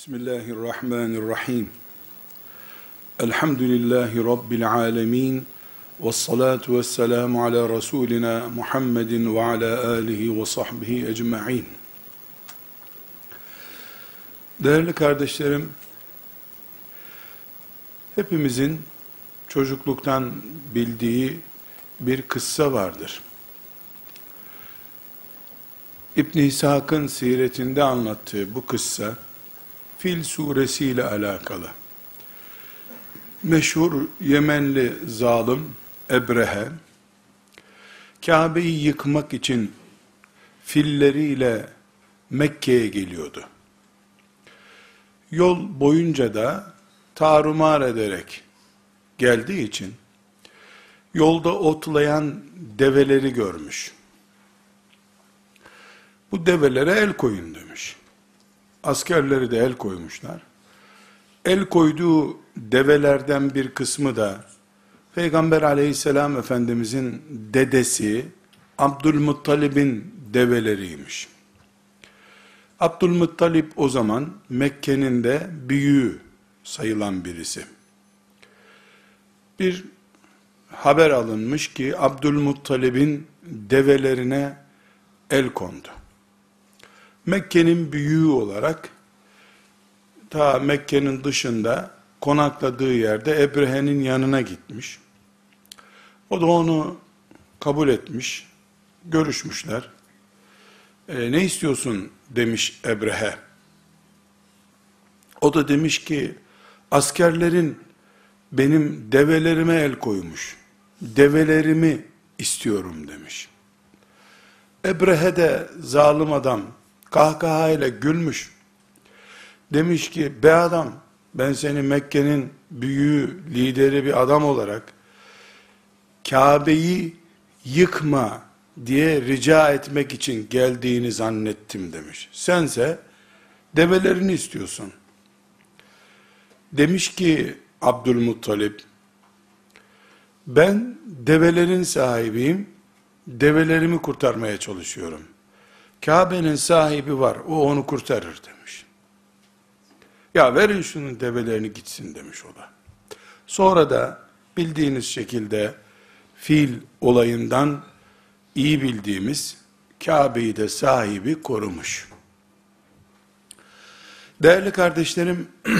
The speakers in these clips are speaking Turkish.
Bismillahirrahmanirrahim. Elhamdülillahi Rabbil alemin. Ve salatu ve selamu ala Resulina Muhammedin ve ala alihi ve sahbihi ecma'in. Değerli kardeşlerim, hepimizin çocukluktan bildiği bir kıssa vardır. İbn İshak'ın siretinde anlattığı bu kıssa, Fil suresi ile alakalı. Meşhur Yemenli zalim Ebrehe, Kabe'yi yıkmak için filleriyle Mekke'ye geliyordu. Yol boyunca da tarumar ederek geldiği için yolda otlayan develeri görmüş. Bu develere el koyun demiş. Askerleri de el koymuşlar. El koyduğu develerden bir kısmı da Peygamber aleyhisselam efendimizin dedesi Abdülmuttalib'in develeriymiş. Abdülmuttalip o zaman Mekke'nin de büyüğü sayılan birisi. Bir haber alınmış ki Abdülmuttalib'in develerine el kondu. Mekke'nin büyüğü olarak ta Mekke'nin dışında konakladığı yerde Ebrehe'nin yanına gitmiş. O da onu kabul etmiş. Görüşmüşler. E, ne istiyorsun demiş Ebrehe. O da demiş ki askerlerin benim develerime el koymuş. Develerimi istiyorum demiş. Ebrehe de zalim adam kahkahayla gülmüş. Demiş ki be adam ben seni Mekke'nin büyüğü, lideri bir adam olarak Kabe'yi yıkma diye rica etmek için geldiğini zannettim demiş. Sense develerini istiyorsun. Demiş ki Abdülmuttalip, ben develerin sahibiyim, develerimi kurtarmaya çalışıyorum. Kabe'nin sahibi var, o onu kurtarır demiş. Ya verin şunun develerini gitsin demiş o da. Sonra da bildiğiniz şekilde fil olayından iyi bildiğimiz Kabe'yi de sahibi korumuş. Değerli kardeşlerim,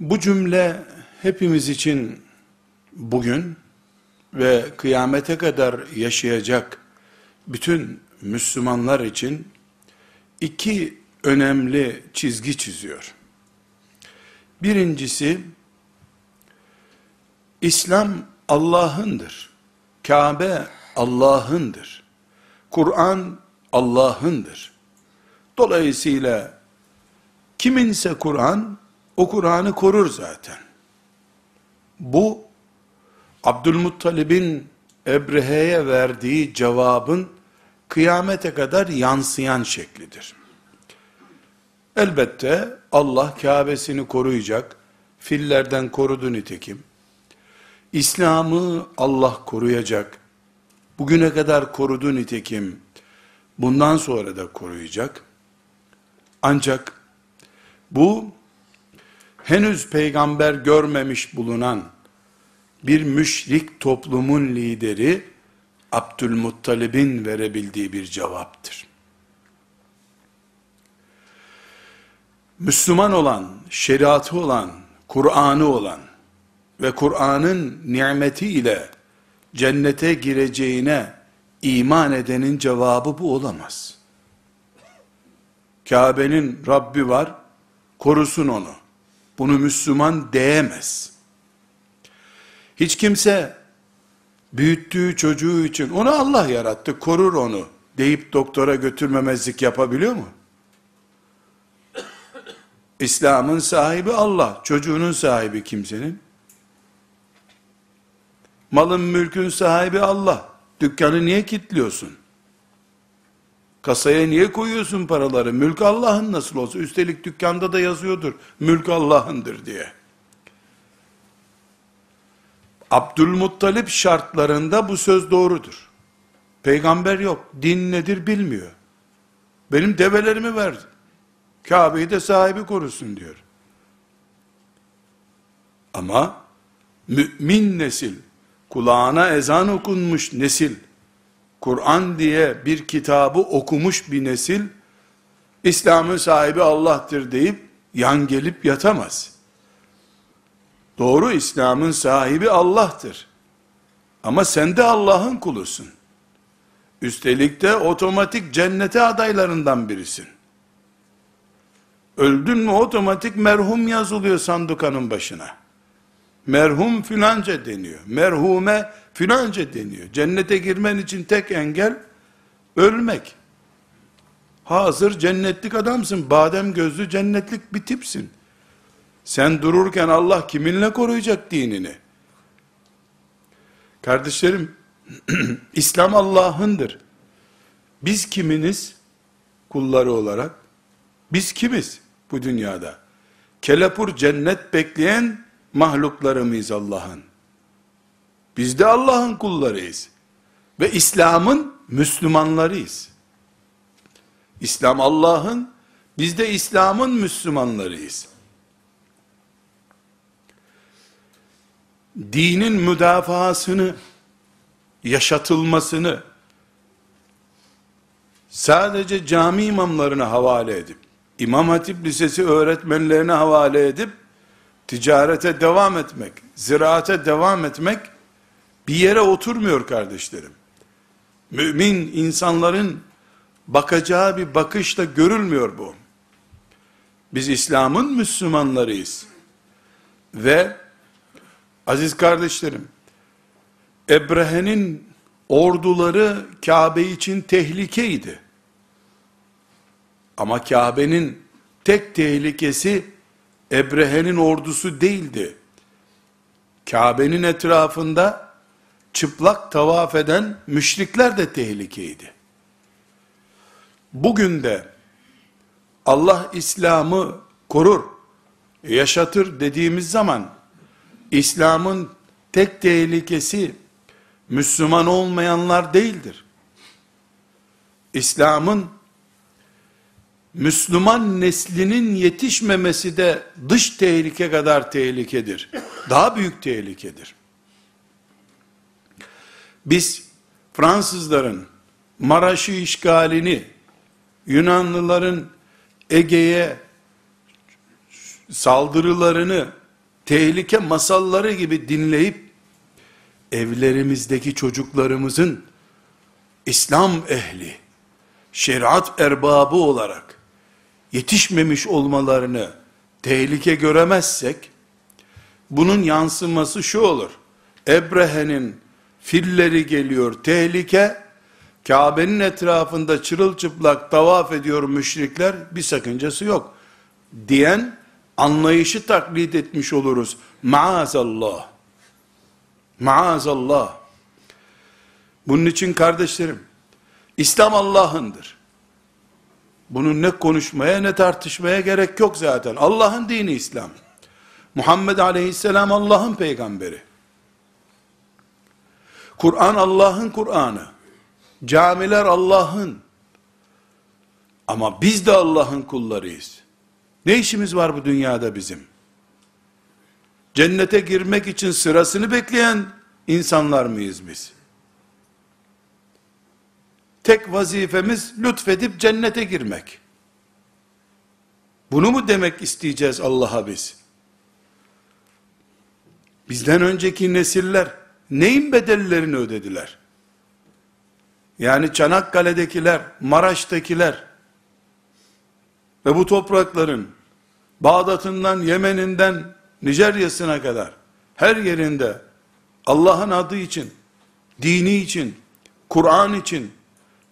bu cümle hepimiz için bugün ve kıyamete kadar yaşayacak bütün Müslümanlar için iki önemli çizgi çiziyor. Birincisi, İslam Allah'ındır. Kabe Allah'ındır. Kur'an Allah'ındır. Dolayısıyla kiminse Kur'an, o Kur'an'ı korur zaten. Bu, Abdülmuttalib'in Ebrehe'ye verdiği cevabın kıyamete kadar yansıyan şeklidir. Elbette Allah Kabe'sini koruyacak, fillerden korudu nitekim. İslam'ı Allah koruyacak, bugüne kadar korudu nitekim, bundan sonra da koruyacak. Ancak bu henüz peygamber görmemiş bulunan bir müşrik toplumun lideri Abdülmuttalib'in verebildiği bir cevaptır. Müslüman olan, şeriatı olan, Kur'an'ı olan ve Kur'an'ın nimeti ile cennete gireceğine iman edenin cevabı bu olamaz. Kabe'nin Rabbi var, korusun onu. Bunu Müslüman diyemez. Hiç kimse büyüttüğü çocuğu için onu Allah yarattı, korur onu deyip doktora götürmemezlik yapabiliyor mu? İslam'ın sahibi Allah, çocuğunun sahibi kimsenin? Malın mülkün sahibi Allah. Dükkanı niye kilitliyorsun? Kasaya niye koyuyorsun paraları? Mülk Allah'ın nasıl olsa. Üstelik dükkanda da yazıyordur. Mülk Allah'ındır diye. Abdülmuttalip şartlarında bu söz doğrudur. Peygamber yok. Din nedir bilmiyor. Benim develerimi ver. Kabe'yi de sahibi korusun diyor. Ama mümin nesil, kulağına ezan okunmuş nesil, Kur'an diye bir kitabı okumuş bir nesil, İslam'ın sahibi Allah'tır deyip yan gelip yatamaz. Doğru İslam'ın sahibi Allah'tır. Ama sen de Allah'ın kulusun. Üstelik de otomatik cennete adaylarından birisin. Öldün mü otomatik merhum yazılıyor sandukanın başına. Merhum filanca deniyor. Merhume filanca deniyor. Cennete girmen için tek engel ölmek. Hazır cennetlik adamsın. Badem gözlü cennetlik bir tipsin. Sen dururken Allah kiminle koruyacak dinini? Kardeşlerim, İslam Allah'ındır. Biz kiminiz? Kulları olarak. Biz kimiz bu dünyada? Kelepur cennet bekleyen mahlukları mıyız Allah'ın? Biz de Allah'ın kullarıyız. Ve İslam'ın Müslümanlarıyız. İslam Allah'ın, biz de İslam'ın Müslümanlarıyız. Dinin müdafasını, yaşatılmasını, sadece cami imamlarına havale edip, İmam Hatip Lisesi öğretmenlerine havale edip, ticarete devam etmek, ziraate devam etmek, bir yere oturmuyor kardeşlerim. Mümin insanların bakacağı bir bakışla görülmüyor bu. Biz İslam'ın Müslümanlarıyız. Ve aziz kardeşlerim, Ebrehe'nin orduları Kabe için tehlikeydi. Ama Kabe'nin tek tehlikesi Ebrehe'nin ordusu değildi. Kabe'nin etrafında çıplak tavaf eden müşrikler de tehlikeydi. Bugün de Allah İslam'ı korur, yaşatır dediğimiz zaman İslam'ın tek tehlikesi Müslüman olmayanlar değildir. İslam'ın Müslüman neslinin yetişmemesi de dış tehlike kadar tehlikedir. Daha büyük tehlikedir. Biz Fransızların Maraş'ı işgalini, Yunanlıların Ege'ye saldırılarını tehlike masalları gibi dinleyip evlerimizdeki çocuklarımızın İslam ehli, şeriat erbabı olarak yetişmemiş olmalarını tehlike göremezsek, bunun yansıması şu olur. Ebrehe'nin filleri geliyor tehlike, Kabe'nin etrafında çırılçıplak tavaf ediyor müşrikler, bir sakıncası yok. Diyen anlayışı taklit etmiş oluruz. Maazallah. Maazallah. Bunun için kardeşlerim, İslam Allah'ındır. Bunun ne konuşmaya ne tartışmaya gerek yok zaten. Allah'ın dini İslam. Muhammed aleyhisselam Allah'ın peygamberi. Kur'an Allah'ın Kur'an'ı. Camiler Allah'ın. Ama biz de Allah'ın kullarıyız. Ne işimiz var bu dünyada bizim? Cennete girmek için sırasını bekleyen insanlar mıyız biz? Tek vazifemiz lütfedip cennete girmek. Bunu mu demek isteyeceğiz Allah'a biz? Bizden önceki nesiller neyin bedellerini ödediler? Yani Çanakkale'dekiler, Maraş'takiler ve bu toprakların Bağdat'ından, Yemen'inden, Nijerya'sına kadar her yerinde Allah'ın adı için, dini için, Kur'an için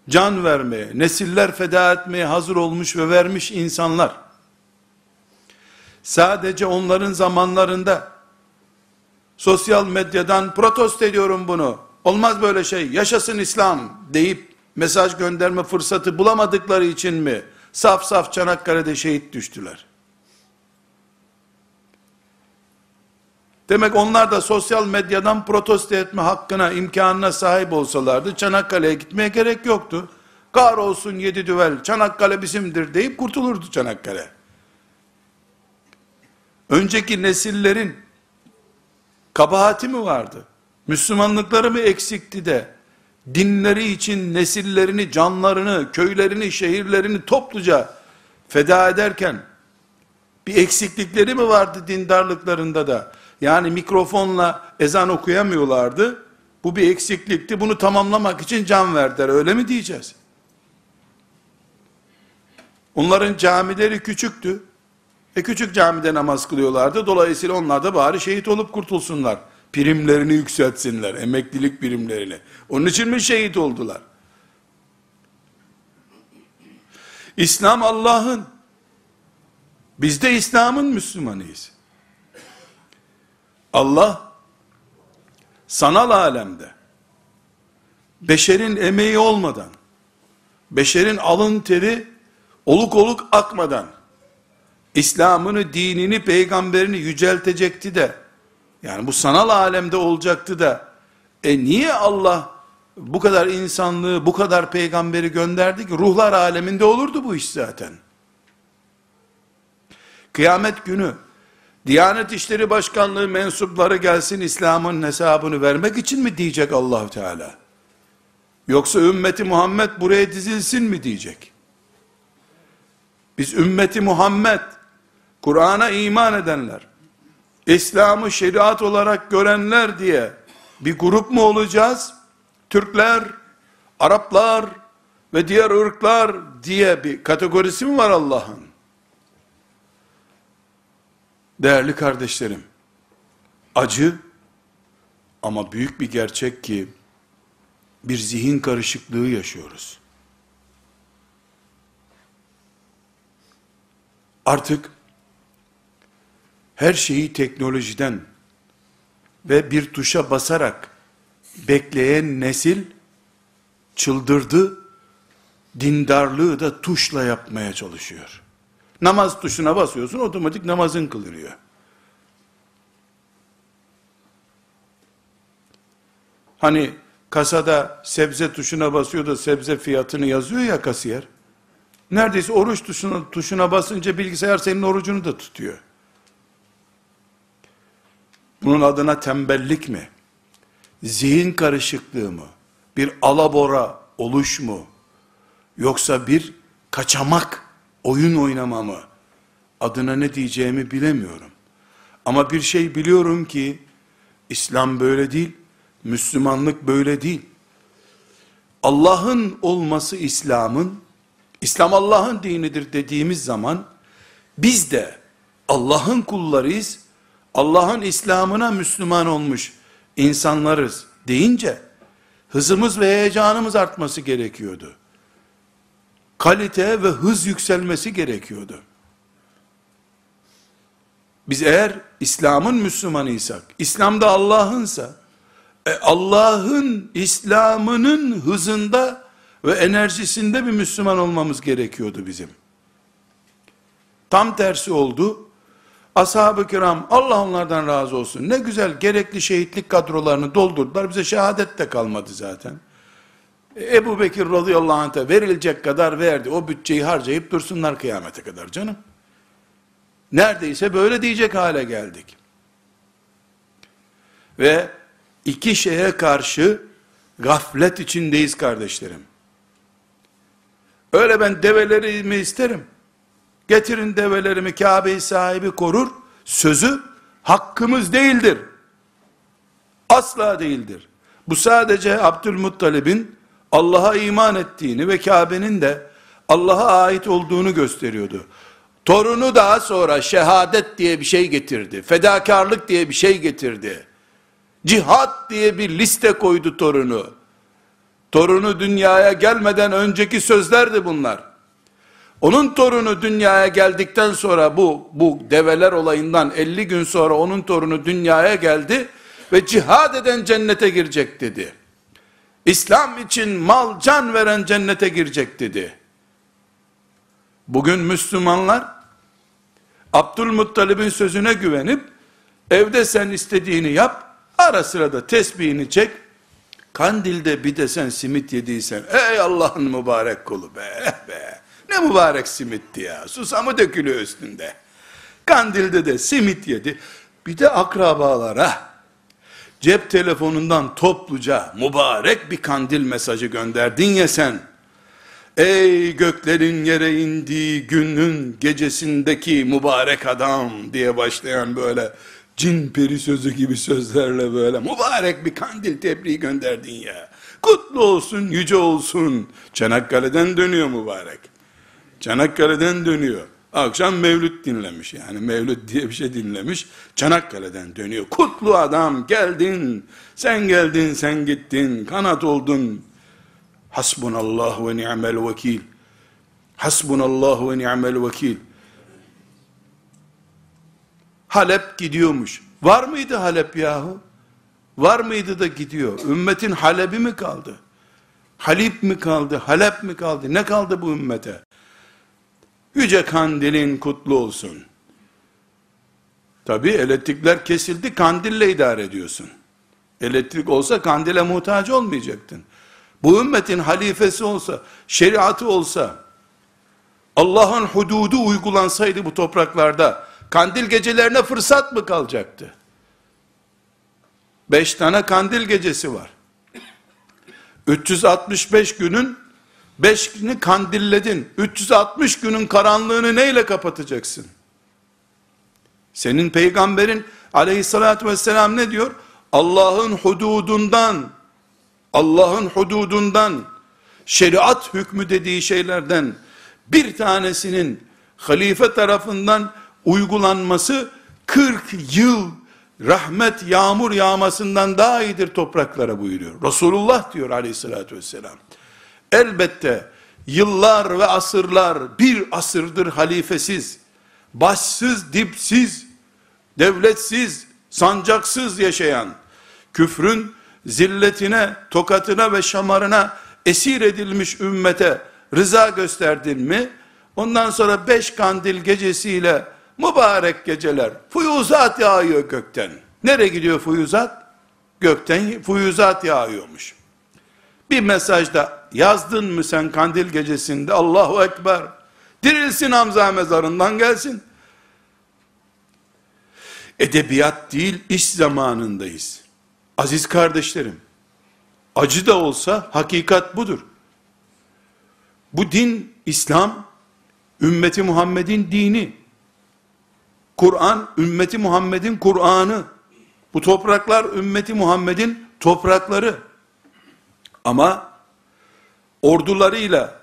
can vermeye, nesiller feda etmeye hazır olmuş ve vermiş insanlar, sadece onların zamanlarında, sosyal medyadan protesto ediyorum bunu, olmaz böyle şey, yaşasın İslam deyip, mesaj gönderme fırsatı bulamadıkları için mi, saf saf Çanakkale'de şehit düştüler? Demek onlar da sosyal medyadan protesto etme hakkına, imkanına sahip olsalardı, Çanakkale'ye gitmeye gerek yoktu. Kahrolsun yedi düvel, Çanakkale bizimdir deyip kurtulurdu Çanakkale. Önceki nesillerin kabahati mi vardı? Müslümanlıkları mı eksikti de dinleri için nesillerini, canlarını, köylerini, şehirlerini topluca feda ederken bir eksiklikleri mi vardı dindarlıklarında da? Yani mikrofonla ezan okuyamıyorlardı. Bu bir eksiklikti. Bunu tamamlamak için can verdiler. Öyle mi diyeceğiz? Onların camileri küçüktü. E küçük camide namaz kılıyorlardı. Dolayısıyla onlar da bari şehit olup kurtulsunlar. Primlerini yükseltsinler. Emeklilik primlerini. Onun için mi şehit oldular? İslam Allah'ın. Biz de İslam'ın Müslümanıyız. Allah sanal alemde beşerin emeği olmadan beşerin alın teri oluk oluk akmadan İslam'ını, dinini, peygamberini yüceltecekti de yani bu sanal alemde olacaktı da e niye Allah bu kadar insanlığı, bu kadar peygamberi gönderdi ki ruhlar aleminde olurdu bu iş zaten. Kıyamet günü Diyanet İşleri Başkanlığı mensupları gelsin İslam'ın hesabını vermek için mi diyecek allah Teala? Yoksa ümmeti Muhammed buraya dizilsin mi diyecek? Biz ümmeti Muhammed, Kur'an'a iman edenler, İslam'ı şeriat olarak görenler diye bir grup mu olacağız? Türkler, Araplar ve diğer ırklar diye bir kategorisi mi var Allah'ın? Değerli kardeşlerim, acı ama büyük bir gerçek ki bir zihin karışıklığı yaşıyoruz. Artık her şeyi teknolojiden ve bir tuşa basarak bekleyen nesil çıldırdı, dindarlığı da tuşla yapmaya çalışıyor. Namaz tuşuna basıyorsun otomatik namazın kılınıyor. Hani kasada sebze tuşuna basıyor da sebze fiyatını yazıyor ya kasiyer. Neredeyse oruç tuşuna, tuşuna basınca bilgisayar senin orucunu da tutuyor. Bunun adına tembellik mi? Zihin karışıklığı mı? Bir alabora oluş mu? Yoksa bir kaçamak oyun oynama mı? Adına ne diyeceğimi bilemiyorum. Ama bir şey biliyorum ki, İslam böyle değil, Müslümanlık böyle değil. Allah'ın olması İslam'ın, İslam Allah'ın dinidir dediğimiz zaman, biz de Allah'ın kullarıyız, Allah'ın İslam'ına Müslüman olmuş insanlarız deyince, hızımız ve heyecanımız artması gerekiyordu kalite ve hız yükselmesi gerekiyordu. Biz eğer İslam'ın Müslümanıysak, İslam da Allah'ınsa, e Allah'ın İslam'ının hızında ve enerjisinde bir Müslüman olmamız gerekiyordu bizim. Tam tersi oldu. Ashab-ı kiram Allah onlardan razı olsun. Ne güzel gerekli şehitlik kadrolarını doldurdular. Bize şehadet de kalmadı zaten. Ebu Bekir radıyallahu anh'a verilecek kadar verdi. O bütçeyi harcayıp dursunlar kıyamete kadar canım. Neredeyse böyle diyecek hale geldik. Ve iki şeye karşı gaflet içindeyiz kardeşlerim. Öyle ben develerimi isterim. Getirin develerimi Kabe'yi sahibi korur. Sözü hakkımız değildir. Asla değildir. Bu sadece Abdülmuttalib'in Allah'a iman ettiğini ve Kabe'nin de Allah'a ait olduğunu gösteriyordu. Torunu daha sonra şehadet diye bir şey getirdi. Fedakarlık diye bir şey getirdi. Cihat diye bir liste koydu torunu. Torunu dünyaya gelmeden önceki sözlerdi bunlar. Onun torunu dünyaya geldikten sonra bu bu develer olayından 50 gün sonra onun torunu dünyaya geldi ve cihad eden cennete girecek dedi. İslam için mal can veren cennete girecek dedi. Bugün Müslümanlar Abdülmuttalib'in sözüne güvenip evde sen istediğini yap ara sırada tesbihini çek Kandilde bir de sen simit yediysen, ey Allah'ın mübarek kulu be, eh be. Ne mübarek simitti ya, susamı dökülüyor üstünde. Kandilde de simit yedi. Bir de akrabalara, cep telefonundan topluca mübarek bir kandil mesajı gönderdin ya sen. Ey göklerin yere indiği günün gecesindeki mübarek adam diye başlayan böyle cin peri sözü gibi sözlerle böyle mübarek bir kandil tebriği gönderdin ya. Kutlu olsun, yüce olsun. Çanakkale'den dönüyor mübarek. Çanakkale'den dönüyor. Akşam mevlüt dinlemiş yani mevlüt diye bir şey dinlemiş. Çanakkale'den dönüyor. Kutlu adam geldin. Sen geldin sen gittin. Kanat oldun. Hasbunallah ve ni'mel vekil. Hasbunallah ve ni'mel vekil. Halep gidiyormuş. Var mıydı Halep yahu? Var mıydı da gidiyor? Ümmetin Halep'i mi kaldı? Halip mi kaldı? Halep mi kaldı? Ne kaldı bu ümmete? Yüce kandilin kutlu olsun. Tabi elektrikler kesildi, kandille idare ediyorsun. Elektrik olsa kandile muhtaç olmayacaktın. Bu ümmetin halifesi olsa, şeriatı olsa, Allah'ın hududu uygulansaydı bu topraklarda, kandil gecelerine fırsat mı kalacaktı? Beş tane kandil gecesi var. 365 günün 5 günü kandilledin. 360 günün karanlığını neyle kapatacaksın? Senin peygamberin aleyhissalatü vesselam ne diyor? Allah'ın hududundan, Allah'ın hududundan, şeriat hükmü dediği şeylerden bir tanesinin halife tarafından uygulanması 40 yıl rahmet yağmur yağmasından daha iyidir topraklara buyuruyor. Resulullah diyor aleyhissalatü vesselam. Elbette yıllar ve asırlar bir asırdır halifesiz, başsız, dipsiz, devletsiz, sancaksız yaşayan, küfrün zilletine, tokatına ve şamarına esir edilmiş ümmete rıza gösterdin mi, ondan sonra beş kandil gecesiyle mübarek geceler, fuyuzat yağıyor gökten. Nereye gidiyor fuyuzat? Gökten fuyuzat yağıyormuş. Bir mesajda yazdın mı sen kandil gecesinde Allahu Ekber dirilsin Hamza mezarından gelsin. Edebiyat değil iş zamanındayız. Aziz kardeşlerim acı da olsa hakikat budur. Bu din İslam ümmeti Muhammed'in dini. Kur'an ümmeti Muhammed'in Kur'an'ı. Bu topraklar ümmeti Muhammed'in toprakları. Ama ordularıyla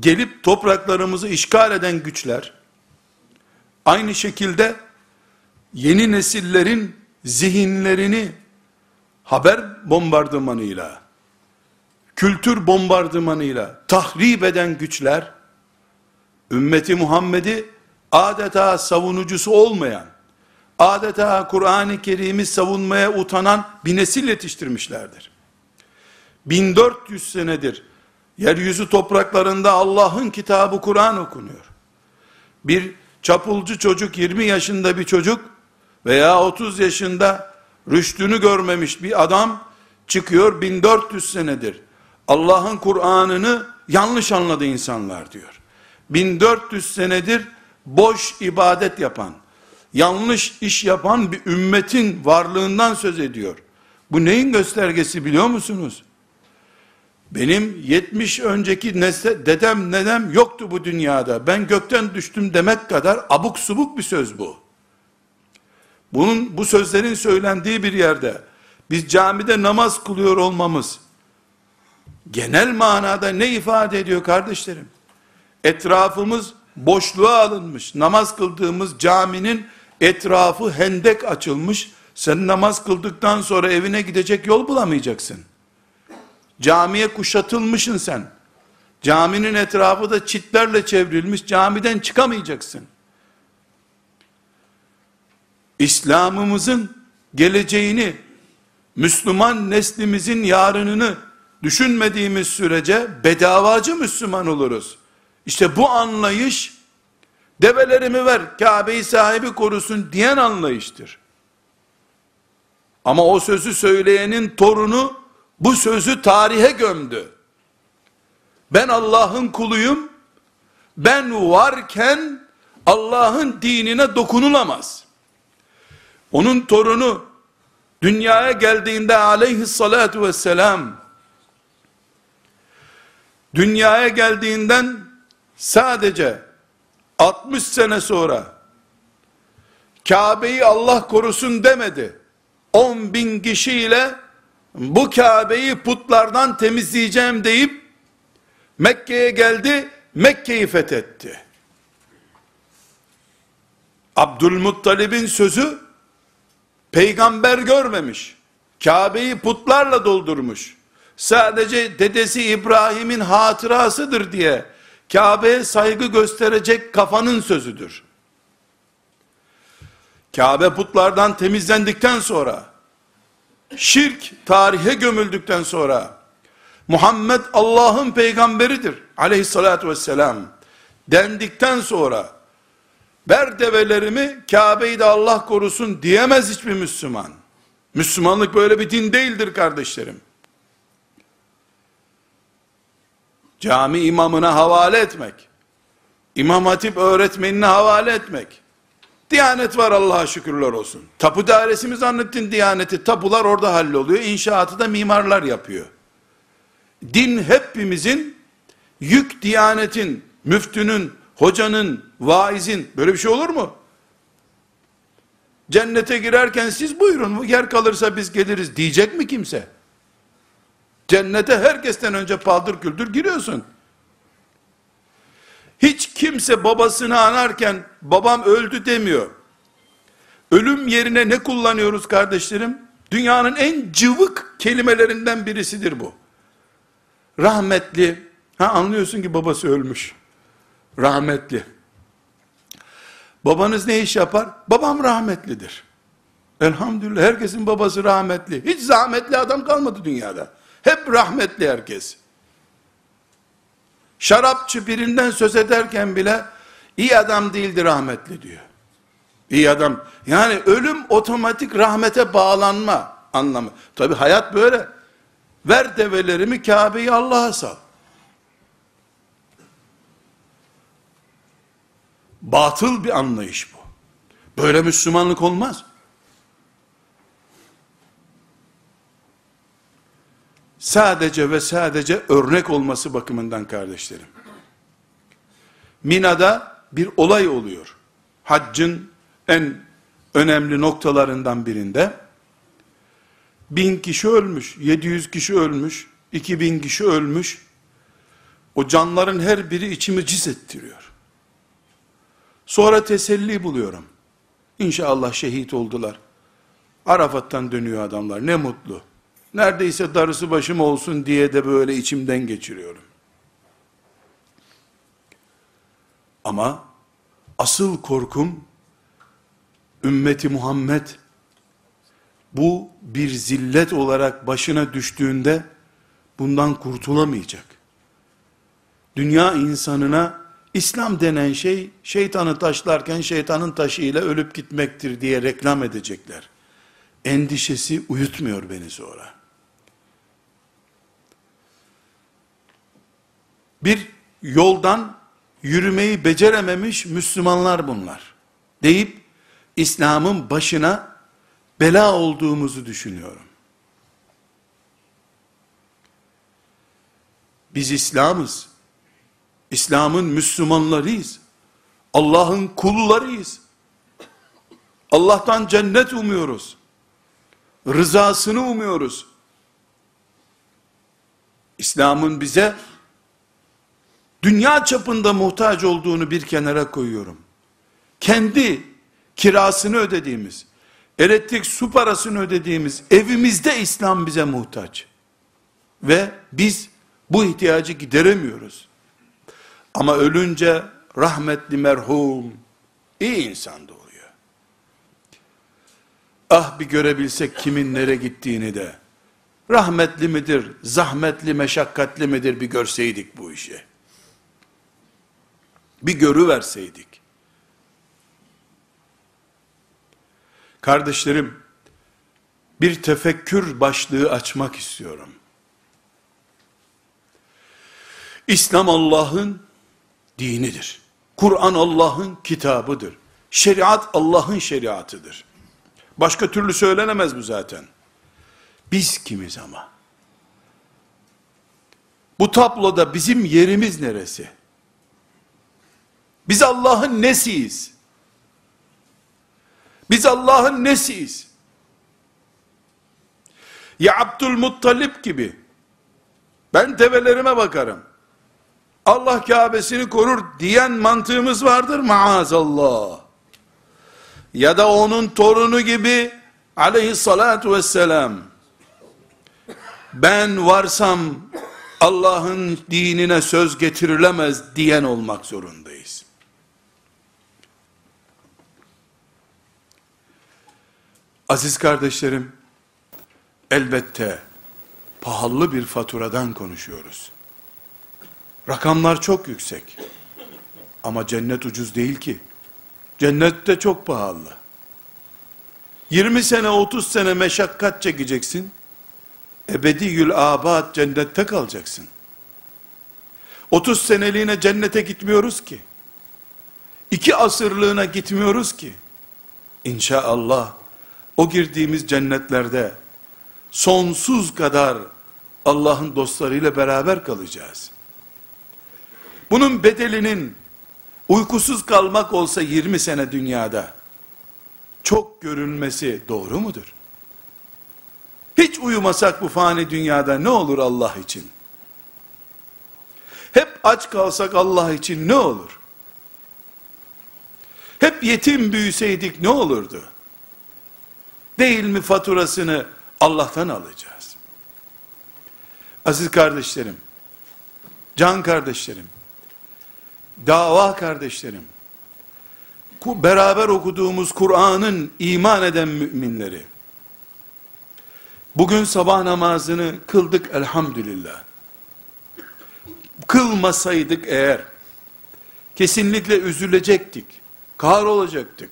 gelip topraklarımızı işgal eden güçler, aynı şekilde yeni nesillerin zihinlerini haber bombardımanıyla, kültür bombardımanıyla tahrip eden güçler, ümmeti Muhammed'i adeta savunucusu olmayan, adeta Kur'an-ı Kerim'i savunmaya utanan bir nesil yetiştirmişlerdir. 1400 senedir yeryüzü topraklarında Allah'ın kitabı Kur'an okunuyor. Bir çapulcu çocuk 20 yaşında bir çocuk veya 30 yaşında rüştünü görmemiş bir adam çıkıyor 1400 senedir. Allah'ın Kur'an'ını yanlış anladı insanlar diyor. 1400 senedir boş ibadet yapan, yanlış iş yapan bir ümmetin varlığından söz ediyor. Bu neyin göstergesi biliyor musunuz? Benim 70 önceki nesle, dedem nenem yoktu bu dünyada. Ben gökten düştüm demek kadar abuk subuk bir söz bu. Bunun bu sözlerin söylendiği bir yerde biz camide namaz kılıyor olmamız genel manada ne ifade ediyor kardeşlerim? Etrafımız boşluğa alınmış. Namaz kıldığımız caminin etrafı hendek açılmış. Sen namaz kıldıktan sonra evine gidecek yol bulamayacaksın. Camiye kuşatılmışsın sen. Caminin etrafı da çitlerle çevrilmiş. Camiden çıkamayacaksın. İslam'ımızın geleceğini, Müslüman neslimizin yarınını düşünmediğimiz sürece bedavacı Müslüman oluruz. İşte bu anlayış, develerimi ver, Kabe'yi sahibi korusun diyen anlayıştır. Ama o sözü söyleyenin torunu, bu sözü tarihe gömdü. Ben Allah'ın kuluyum. Ben varken Allah'ın dinine dokunulamaz. Onun torunu dünyaya geldiğinde aleyhissalatu vesselam dünyaya geldiğinden sadece 60 sene sonra Kabe'yi Allah korusun demedi. 10 bin kişiyle bu Kabe'yi putlardan temizleyeceğim deyip Mekke'ye geldi, Mekke'yi fethetti. Abdülmuttalib'in sözü peygamber görmemiş. Kabe'yi putlarla doldurmuş. Sadece dedesi İbrahim'in hatırasıdır diye Kabe'ye saygı gösterecek kafanın sözüdür. Kabe putlardan temizlendikten sonra, şirk tarihe gömüldükten sonra, Muhammed Allah'ın peygamberidir aleyhissalatü vesselam dendikten sonra, ber develerimi Kabe'yi de Allah korusun diyemez hiçbir Müslüman. Müslümanlık böyle bir din değildir kardeşlerim. Cami imamına havale etmek, İmam Hatip öğretmenine havale etmek, Diyanet var Allah'a şükürler olsun. Tapu dairesi mi zannettin Diyaneti? Tapular orada halloluyor. İnşaatı da mimarlar yapıyor. Din hepimizin yük Diyanetin, müftünün, hocanın, vaizin böyle bir şey olur mu? Cennete girerken siz buyurun yer kalırsa biz geliriz diyecek mi kimse? Cennete herkesten önce paldır küldür giriyorsun. Hiç kimse babasını anarken babam öldü demiyor. Ölüm yerine ne kullanıyoruz kardeşlerim? Dünyanın en cıvık kelimelerinden birisidir bu. Rahmetli. Ha anlıyorsun ki babası ölmüş. Rahmetli. Babanız ne iş yapar? Babam rahmetlidir. Elhamdülillah herkesin babası rahmetli. Hiç zahmetli adam kalmadı dünyada. Hep rahmetli herkes. Şarapçı birinden söz ederken bile iyi adam değildi rahmetli diyor. İyi adam. Yani ölüm otomatik rahmete bağlanma anlamı. Tabi hayat böyle. Ver develerimi Kabe'yi Allah'a sal. Batıl bir anlayış bu. Böyle Müslümanlık olmaz. Sadece ve sadece örnek olması bakımından kardeşlerim. Mina'da bir olay oluyor. Haccın en önemli noktalarından birinde. Bin kişi ölmüş, 700 kişi ölmüş, 2000 kişi ölmüş. O canların her biri içimi cis ettiriyor. Sonra teselli buluyorum. İnşallah şehit oldular. Arafat'tan dönüyor adamlar. Ne mutlu neredeyse darısı başım olsun diye de böyle içimden geçiriyorum. Ama asıl korkum ümmeti Muhammed bu bir zillet olarak başına düştüğünde bundan kurtulamayacak. Dünya insanına İslam denen şey şeytanı taşlarken şeytanın taşıyla ölüp gitmektir diye reklam edecekler. Endişesi uyutmuyor beni sonra. Bir yoldan yürümeyi becerememiş Müslümanlar bunlar. Deyip İslam'ın başına bela olduğumuzu düşünüyorum. Biz İslam'ız. İslam'ın Müslümanlarıyız. Allah'ın kullarıyız. Allah'tan cennet umuyoruz. Rızasını umuyoruz. İslam'ın bize dünya çapında muhtaç olduğunu bir kenara koyuyorum. Kendi kirasını ödediğimiz, elektrik su parasını ödediğimiz evimizde İslam bize muhtaç. Ve biz bu ihtiyacı gideremiyoruz. Ama ölünce rahmetli merhum, iyi insan da oluyor. Ah bir görebilsek kimin nere gittiğini de, rahmetli midir, zahmetli, meşakkatli midir bir görseydik bu işi bir görü verseydik. Kardeşlerim, bir tefekkür başlığı açmak istiyorum. İslam Allah'ın dinidir. Kur'an Allah'ın kitabıdır. Şeriat Allah'ın şeriatıdır. Başka türlü söylenemez bu zaten. Biz kimiz ama? Bu tabloda bizim yerimiz neresi? Biz Allah'ın nesiyiz? Biz Allah'ın nesiyiz? Ya Abdülmuttalip gibi ben develerime bakarım. Allah Kabe'sini korur diyen mantığımız vardır maazallah. Ya da onun torunu gibi aleyhissalatu vesselam ben varsam Allah'ın dinine söz getirilemez diyen olmak zorundayız. Aziz kardeşlerim, elbette pahalı bir faturadan konuşuyoruz. Rakamlar çok yüksek. Ama cennet ucuz değil ki. Cennet de çok pahalı. 20 sene 30 sene meşakkat çekeceksin. Ebedi yül abad cennette kalacaksın. 30 seneliğine cennete gitmiyoruz ki. İki asırlığına gitmiyoruz ki. İnşallah o girdiğimiz cennetlerde sonsuz kadar Allah'ın dostlarıyla beraber kalacağız. Bunun bedelinin uykusuz kalmak olsa 20 sene dünyada çok görünmesi doğru mudur? Hiç uyumasak bu fani dünyada ne olur Allah için? Hep aç kalsak Allah için ne olur? Hep yetim büyüseydik ne olurdu? Değil mi faturasını Allah'tan alacağız? Aziz kardeşlerim, can kardeşlerim, dava kardeşlerim, beraber okuduğumuz Kur'an'ın iman eden müminleri, bugün sabah namazını kıldık elhamdülillah. Kılmasaydık eğer, kesinlikle üzülecektik, kahrolacaktık.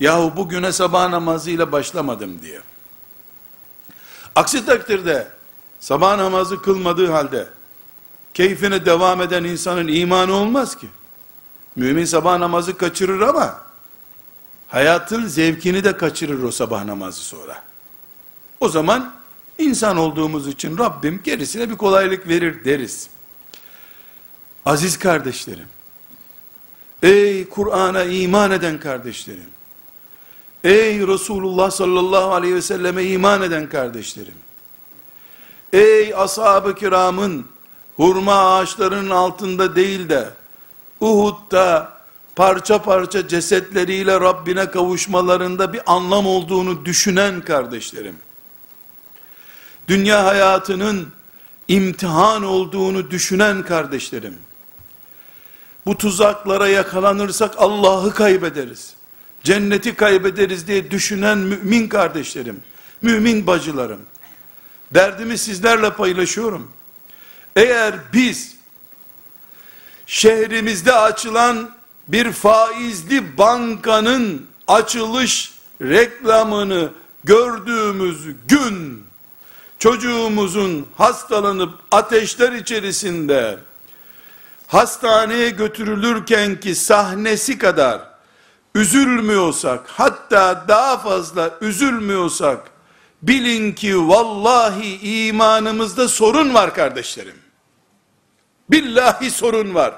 Yahu bugüne sabah namazıyla başlamadım diye. Aksi takdirde, sabah namazı kılmadığı halde, keyfine devam eden insanın imanı olmaz ki. Mümin sabah namazı kaçırır ama, hayatın zevkini de kaçırır o sabah namazı sonra. O zaman, insan olduğumuz için Rabbim gerisine bir kolaylık verir deriz. Aziz kardeşlerim, ey Kur'an'a iman eden kardeşlerim, ey Resulullah sallallahu aleyhi ve selleme iman eden kardeşlerim, ey ashab-ı kiramın hurma ağaçlarının altında değil de Uhud'da parça parça cesetleriyle Rabbine kavuşmalarında bir anlam olduğunu düşünen kardeşlerim. Dünya hayatının imtihan olduğunu düşünen kardeşlerim. Bu tuzaklara yakalanırsak Allah'ı kaybederiz. Cenneti kaybederiz diye düşünen mümin kardeşlerim, mümin bacılarım. Derdimi sizlerle paylaşıyorum. Eğer biz şehrimizde açılan bir faizli bankanın açılış reklamını gördüğümüz gün çocuğumuzun hastalanıp ateşler içerisinde hastaneye götürülürken ki sahnesi kadar üzülmüyorsak hatta daha fazla üzülmüyorsak bilin ki vallahi imanımızda sorun var kardeşlerim. Billahi sorun var.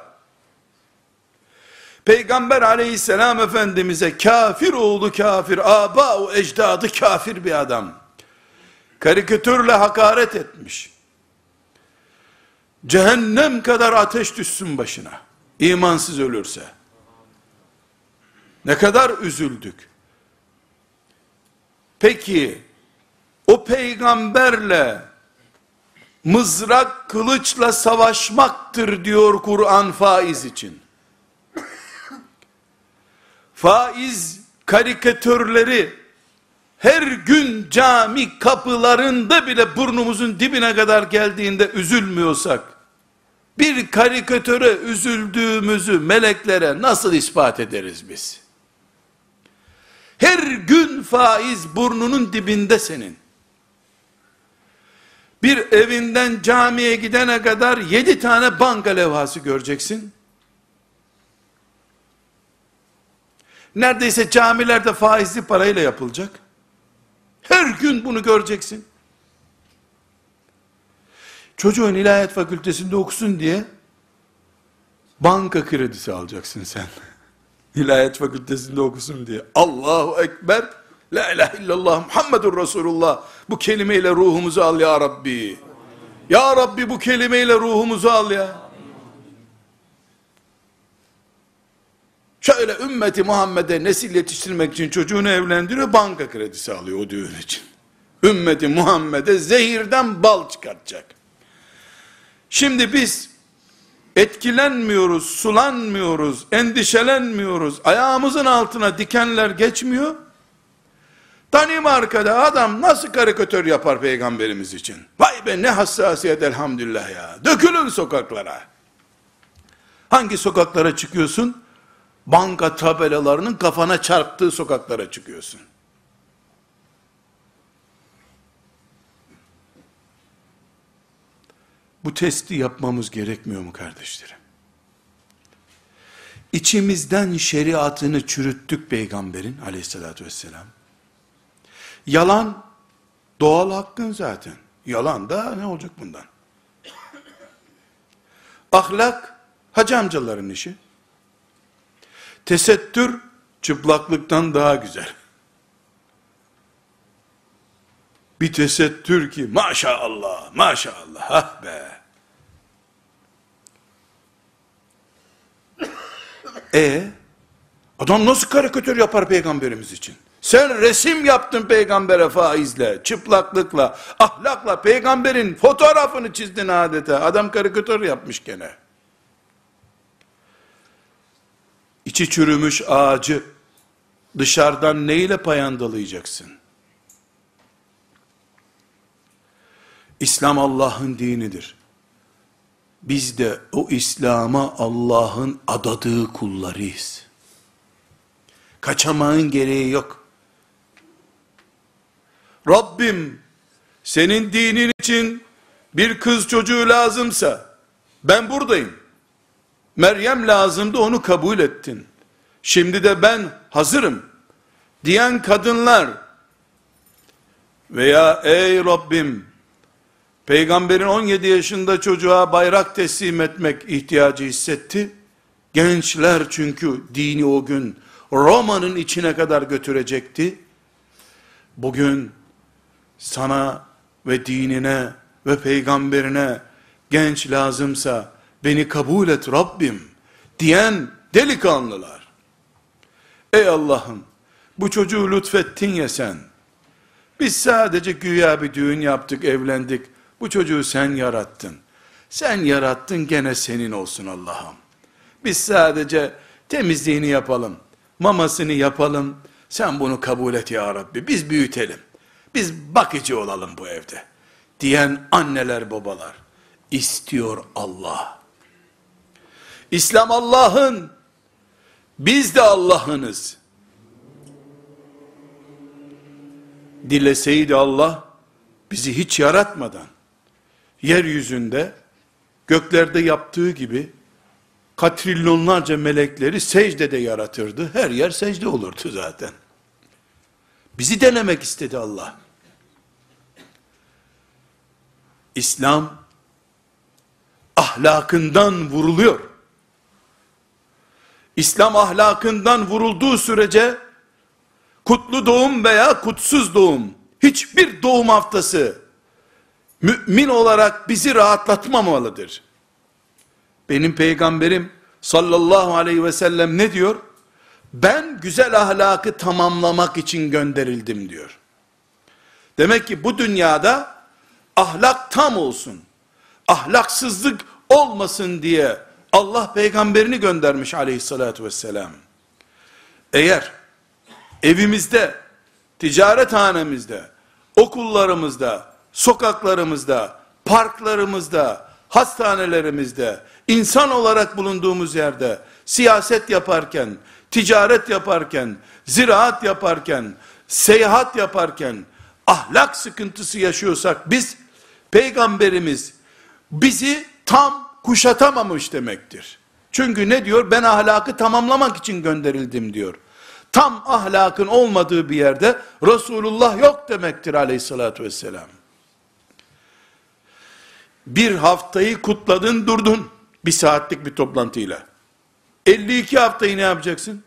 Peygamber aleyhisselam efendimize kafir oğlu kafir, aba o ecdadı kafir bir adam. Karikatürle hakaret etmiş. Cehennem kadar ateş düşsün başına. imansız ölürse. Ne kadar üzüldük. Peki, o peygamberle mızrak kılıçla savaşmaktır diyor Kur'an faiz için. Faiz karikatörleri her gün cami kapılarında bile burnumuzun dibine kadar geldiğinde üzülmüyorsak, bir karikatöre üzüldüğümüzü meleklere nasıl ispat ederiz biz? Her gün faiz burnunun dibinde senin. Bir evinden camiye gidene kadar yedi tane banka levhası göreceksin. Neredeyse camilerde faizli parayla yapılacak. Her gün bunu göreceksin. Çocuğun ilahiyat fakültesinde okusun diye banka kredisi alacaksın sen. ilahiyat fakültesinde okusun diye. Allahu Ekber, La ilahe illallah Muhammedur Resulullah. Bu kelimeyle ruhumuzu al ya Rabbi. Ya Rabbi bu kelimeyle ruhumuzu al ya. Şöyle ümmeti Muhammed'e nesil yetiştirmek için çocuğunu evlendiriyor, banka kredisi alıyor o düğün için. Ümmeti Muhammed'e zehirden bal çıkartacak. Şimdi biz etkilenmiyoruz, sulanmıyoruz, endişelenmiyoruz, ayağımızın altına dikenler geçmiyor. Danimarka'da adam nasıl karikatür yapar peygamberimiz için? Vay be ne hassasiyet elhamdülillah ya. Dökülün sokaklara. Hangi sokaklara çıkıyorsun? Banka tabelalarının kafana çarptığı sokaklara çıkıyorsun. Bu testi yapmamız gerekmiyor mu kardeşlerim? İçimizden şeriatını çürüttük peygamberin aleyhissalatü vesselam. Yalan doğal hakkın zaten. Yalan da ne olacak bundan? Ahlak hacı amcaların işi. Tesettür çıplaklıktan daha güzel. Bir tesettür ki maşallah maşallah ah be. E adam nasıl karikatür yapar peygamberimiz için? Sen resim yaptın peygambere faizle, çıplaklıkla, ahlakla, peygamberin fotoğrafını çizdin adeta. Adam karikatür yapmış gene. İçi çürümüş ağacı dışarıdan neyle payandalayacaksın? İslam Allah'ın dinidir. Biz de o İslam'a Allah'ın adadığı kullarıyız. Kaçamağın gereği yok. Rabbim senin dinin için bir kız çocuğu lazımsa ben buradayım. Meryem lazımdı onu kabul ettin. Şimdi de ben hazırım diyen kadınlar veya ey Rabbim peygamberin 17 yaşında çocuğa bayrak teslim etmek ihtiyacı hissetti. Gençler çünkü dini o gün Roma'nın içine kadar götürecekti. Bugün sana ve dinine ve peygamberine genç lazımsa beni kabul et Rabbim diyen delikanlılar. Ey Allah'ım bu çocuğu lütfettin ya sen. Biz sadece güya bir düğün yaptık, evlendik. Bu çocuğu sen yarattın. Sen yarattın gene senin olsun Allah'ım. Biz sadece temizliğini yapalım, mamasını yapalım. Sen bunu kabul et ya Rabbi. Biz büyütelim. Biz bakıcı olalım bu evde. Diyen anneler babalar istiyor Allah. İslam Allah'ın, biz de Allah'ınız. Dileseydi Allah, bizi hiç yaratmadan, yeryüzünde, göklerde yaptığı gibi, katrilyonlarca melekleri secdede yaratırdı. Her yer secde olurdu zaten. Bizi denemek istedi Allah. İslam, ahlakından vuruluyor. İslam ahlakından vurulduğu sürece kutlu doğum veya kutsuz doğum hiçbir doğum haftası mümin olarak bizi rahatlatmamalıdır. Benim peygamberim sallallahu aleyhi ve sellem ne diyor? Ben güzel ahlakı tamamlamak için gönderildim diyor. Demek ki bu dünyada ahlak tam olsun. Ahlaksızlık olmasın diye Allah peygamberini göndermiş aleyhissalatü vesselam. Eğer evimizde, ticaret hanemizde, okullarımızda, sokaklarımızda, parklarımızda, hastanelerimizde, insan olarak bulunduğumuz yerde, siyaset yaparken, ticaret yaparken, ziraat yaparken, seyahat yaparken, ahlak sıkıntısı yaşıyorsak biz, Peygamberimiz bizi tam kuşatamamış demektir. Çünkü ne diyor? Ben ahlakı tamamlamak için gönderildim diyor. Tam ahlakın olmadığı bir yerde Resulullah yok demektir aleyhissalatü vesselam. Bir haftayı kutladın durdun bir saatlik bir toplantıyla. 52 haftayı ne yapacaksın?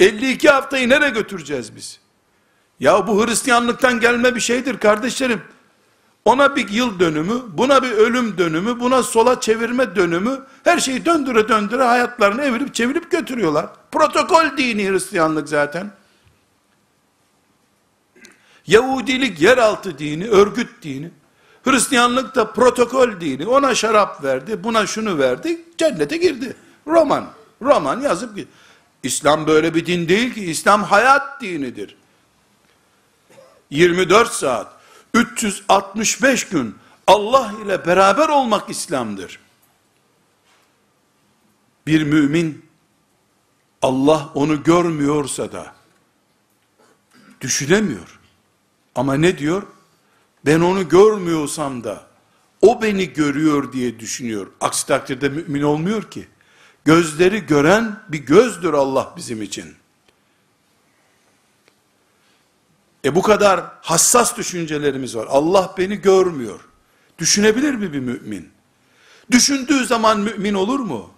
52 haftayı nereye götüreceğiz biz? Ya bu Hristiyanlıktan gelme bir şeydir kardeşlerim. Ona bir yıl dönümü, buna bir ölüm dönümü, buna sola çevirme dönümü, her şeyi döndüre döndüre hayatlarını evirip çevirip götürüyorlar. Protokol dini Hristiyanlık zaten. Yahudilik yeraltı dini, örgüt dini. Hristiyanlık da protokol dini. Ona şarap verdi, buna şunu verdi, cennete girdi. Roman, Roman yazıp ki, İslam böyle bir din değil ki, İslam hayat dinidir. 24 saat, 365 gün Allah ile beraber olmak İslam'dır. Bir mümin Allah onu görmüyorsa da düşünemiyor. Ama ne diyor? Ben onu görmüyorsam da o beni görüyor diye düşünüyor. Aksi takdirde mümin olmuyor ki. Gözleri gören bir gözdür Allah bizim için. E bu kadar hassas düşüncelerimiz var. Allah beni görmüyor. Düşünebilir mi bir mümin? Düşündüğü zaman mümin olur mu?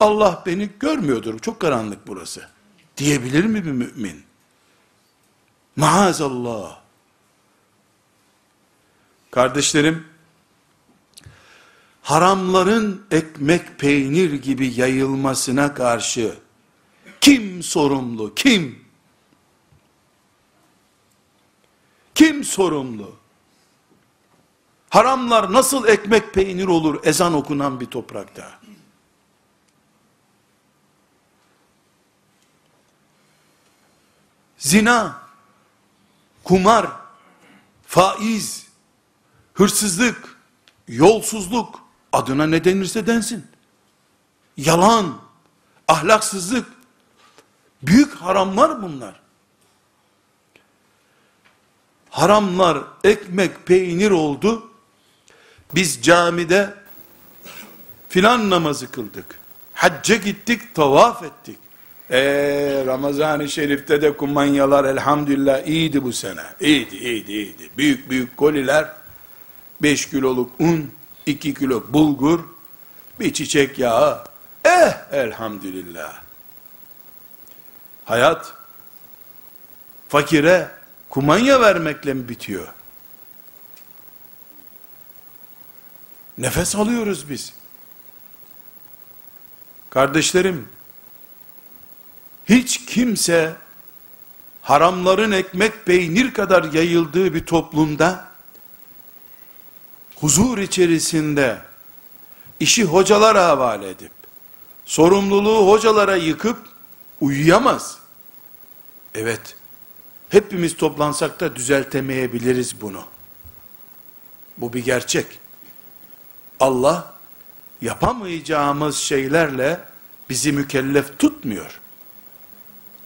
Allah beni görmüyordur. Çok karanlık burası. Diyebilir mi bir mümin? Maazallah. Kardeşlerim, haramların ekmek peynir gibi yayılmasına karşı kim sorumlu? Kim? Kim sorumlu? Haramlar nasıl ekmek peynir olur ezan okunan bir toprakta? Zina, kumar, faiz, hırsızlık, yolsuzluk, adına ne denirse densin. Yalan, ahlaksızlık, büyük haramlar bunlar. Haramlar ekmek peynir oldu. Biz camide filan namazı kıldık. Hacca gittik, tavaf ettik. Eee Ramazan-ı Şerif'te de kumanyalar elhamdülillah iyiydi bu sene. İyiydi, iyiydi, iyiydi. Büyük büyük koliler, 5 kiloluk un, 2 kilo bulgur, bir çiçek yağı. Eh elhamdülillah. Hayat, fakire kumanya vermekle mi bitiyor? Nefes alıyoruz biz. Kardeşlerim, hiç kimse haramların ekmek peynir kadar yayıldığı bir toplumda huzur içerisinde işi hocalara havale edip sorumluluğu hocalara yıkıp uyuyamaz. Evet. Hepimiz toplansak da düzeltemeyebiliriz bunu. Bu bir gerçek. Allah yapamayacağımız şeylerle bizi mükellef tutmuyor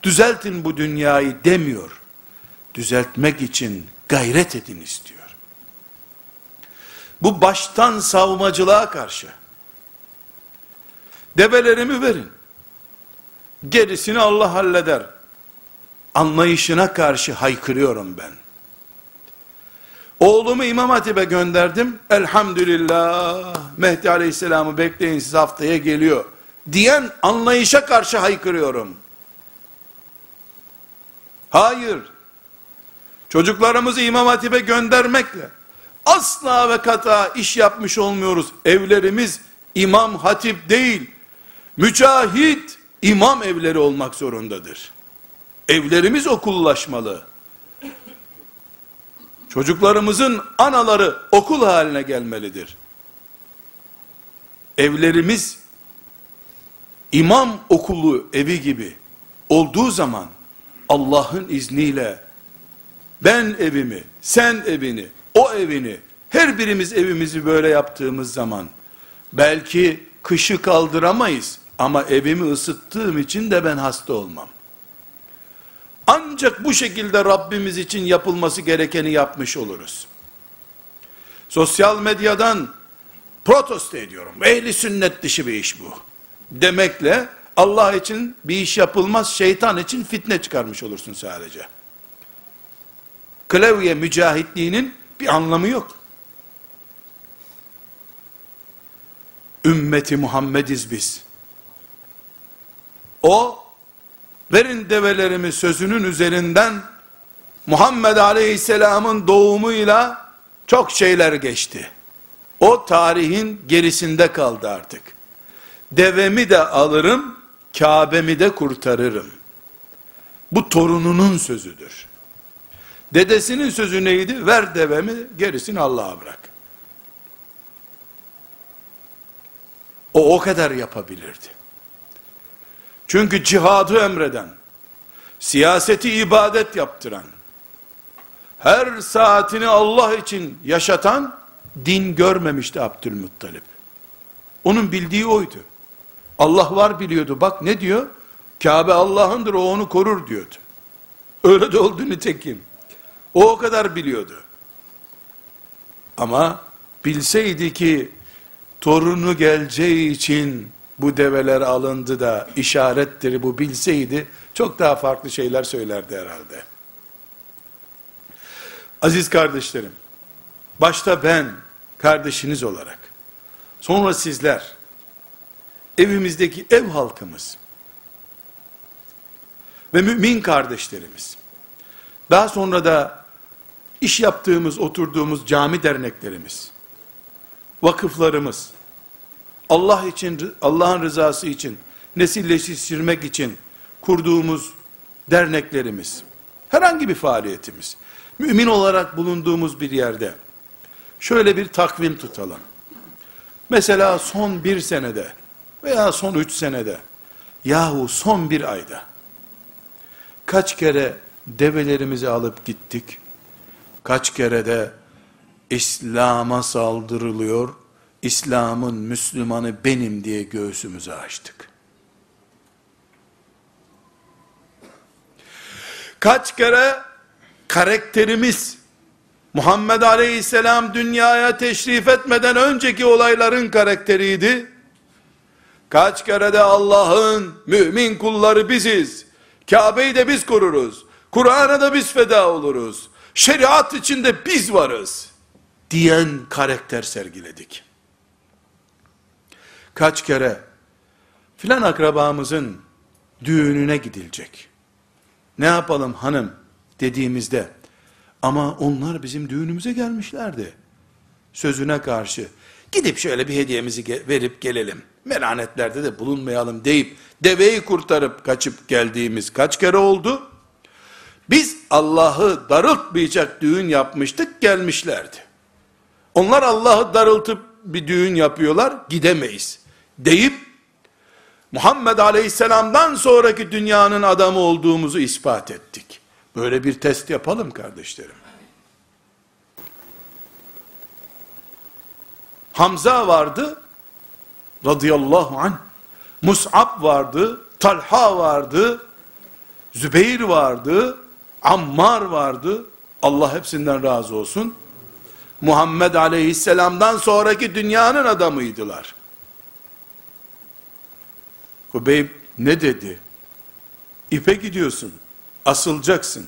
düzeltin bu dünyayı demiyor. Düzeltmek için gayret edin istiyor. Bu baştan savmacılığa karşı. Develerimi verin. Gerisini Allah halleder. Anlayışına karşı haykırıyorum ben. Oğlumu İmam Hatip'e gönderdim. Elhamdülillah. Mehdi Aleyhisselam'ı bekleyin siz haftaya geliyor. Diyen anlayışa karşı haykırıyorum. Hayır. Çocuklarımızı İmam Hatip'e göndermekle asla ve kata iş yapmış olmuyoruz. Evlerimiz İmam Hatip değil, mücahit imam evleri olmak zorundadır. Evlerimiz okullaşmalı. Çocuklarımızın anaları okul haline gelmelidir. Evlerimiz imam okulu evi gibi olduğu zaman Allah'ın izniyle ben evimi, sen evini, o evini, her birimiz evimizi böyle yaptığımız zaman belki kışı kaldıramayız ama evimi ısıttığım için de ben hasta olmam. Ancak bu şekilde Rabbimiz için yapılması gerekeni yapmış oluruz. sosyal medyadan protesto ediyorum. Ehli sünnet dışı bir iş bu. Demekle Allah için bir iş yapılmaz, şeytan için fitne çıkarmış olursun sadece. Klavye mücahitliğinin bir anlamı yok. Ümmeti Muhammediz biz. O, verin develerimi sözünün üzerinden, Muhammed Aleyhisselam'ın doğumuyla çok şeyler geçti. O tarihin gerisinde kaldı artık. Devemi de alırım, Kabe'mi de kurtarırım. Bu torununun sözüdür. Dedesinin sözü neydi? Ver devemi, gerisini Allah'a bırak. O o kadar yapabilirdi. Çünkü cihadı emreden, siyaseti ibadet yaptıran, her saatini Allah için yaşatan, din görmemişti Abdülmuttalip. Onun bildiği oydu. Allah var biliyordu. Bak ne diyor? Kabe Allah'ındır o onu korur diyordu. Öyle de oldu nitekim. O o kadar biliyordu. Ama bilseydi ki torunu geleceği için bu develer alındı da işarettir bu bilseydi çok daha farklı şeyler söylerdi herhalde. Aziz kardeşlerim, başta ben kardeşiniz olarak, sonra sizler, evimizdeki ev halkımız ve mümin kardeşlerimiz, daha sonra da iş yaptığımız, oturduğumuz cami derneklerimiz, vakıflarımız, Allah için, Allah'ın rızası için, nesilleştirmek için kurduğumuz derneklerimiz, herhangi bir faaliyetimiz, mümin olarak bulunduğumuz bir yerde, şöyle bir takvim tutalım. Mesela son bir senede, veya son üç senede, yahu son bir ayda, kaç kere develerimizi alıp gittik, kaç kere de İslam'a saldırılıyor, İslam'ın Müslümanı benim diye göğsümüzü açtık. Kaç kere karakterimiz, Muhammed Aleyhisselam dünyaya teşrif etmeden önceki olayların karakteriydi. Kaç kere de Allah'ın mümin kulları biziz. Kabe'yi de biz koruruz. Kur'an'a da biz feda oluruz. Şeriat içinde biz varız. Diyen karakter sergiledik. Kaç kere filan akrabamızın düğününe gidilecek. Ne yapalım hanım dediğimizde ama onlar bizim düğünümüze gelmişlerdi. Sözüne karşı gidip şöyle bir hediyemizi verip gelelim. Melanetlerde de bulunmayalım deyip deveyi kurtarıp kaçıp geldiğimiz kaç kere oldu? Biz Allah'ı darıltmayacak düğün yapmıştık gelmişlerdi. Onlar Allah'ı darıltıp bir düğün yapıyorlar gidemeyiz deyip Muhammed Aleyhisselam'dan sonraki dünyanın adamı olduğumuzu ispat ettik. Böyle bir test yapalım kardeşlerim. Hamza vardı radıyallahu anh. Mus'ab vardı, Talha vardı, Zübeyir vardı, Ammar vardı. Allah hepsinden razı olsun. Muhammed aleyhisselamdan sonraki dünyanın adamıydılar. Hubeyb ne dedi? İpe gidiyorsun, asılacaksın.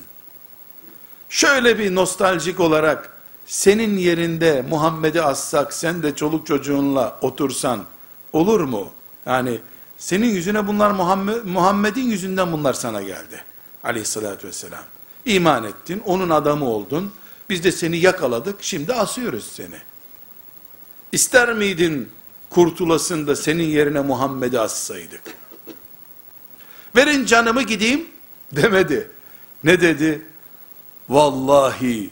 Şöyle bir nostaljik olarak, senin yerinde Muhammed'i assak, sen de çoluk çocuğunla otursan, olur mu? Yani, senin yüzüne bunlar Muhammed, Muhammed'in yüzünden bunlar sana geldi. Aleyhissalatü vesselam. İman ettin, onun adamı oldun. Biz de seni yakaladık, şimdi asıyoruz seni. İster miydin kurtulasın da senin yerine Muhammed'i assaydık? Verin canımı gideyim demedi. Ne dedi? Vallahi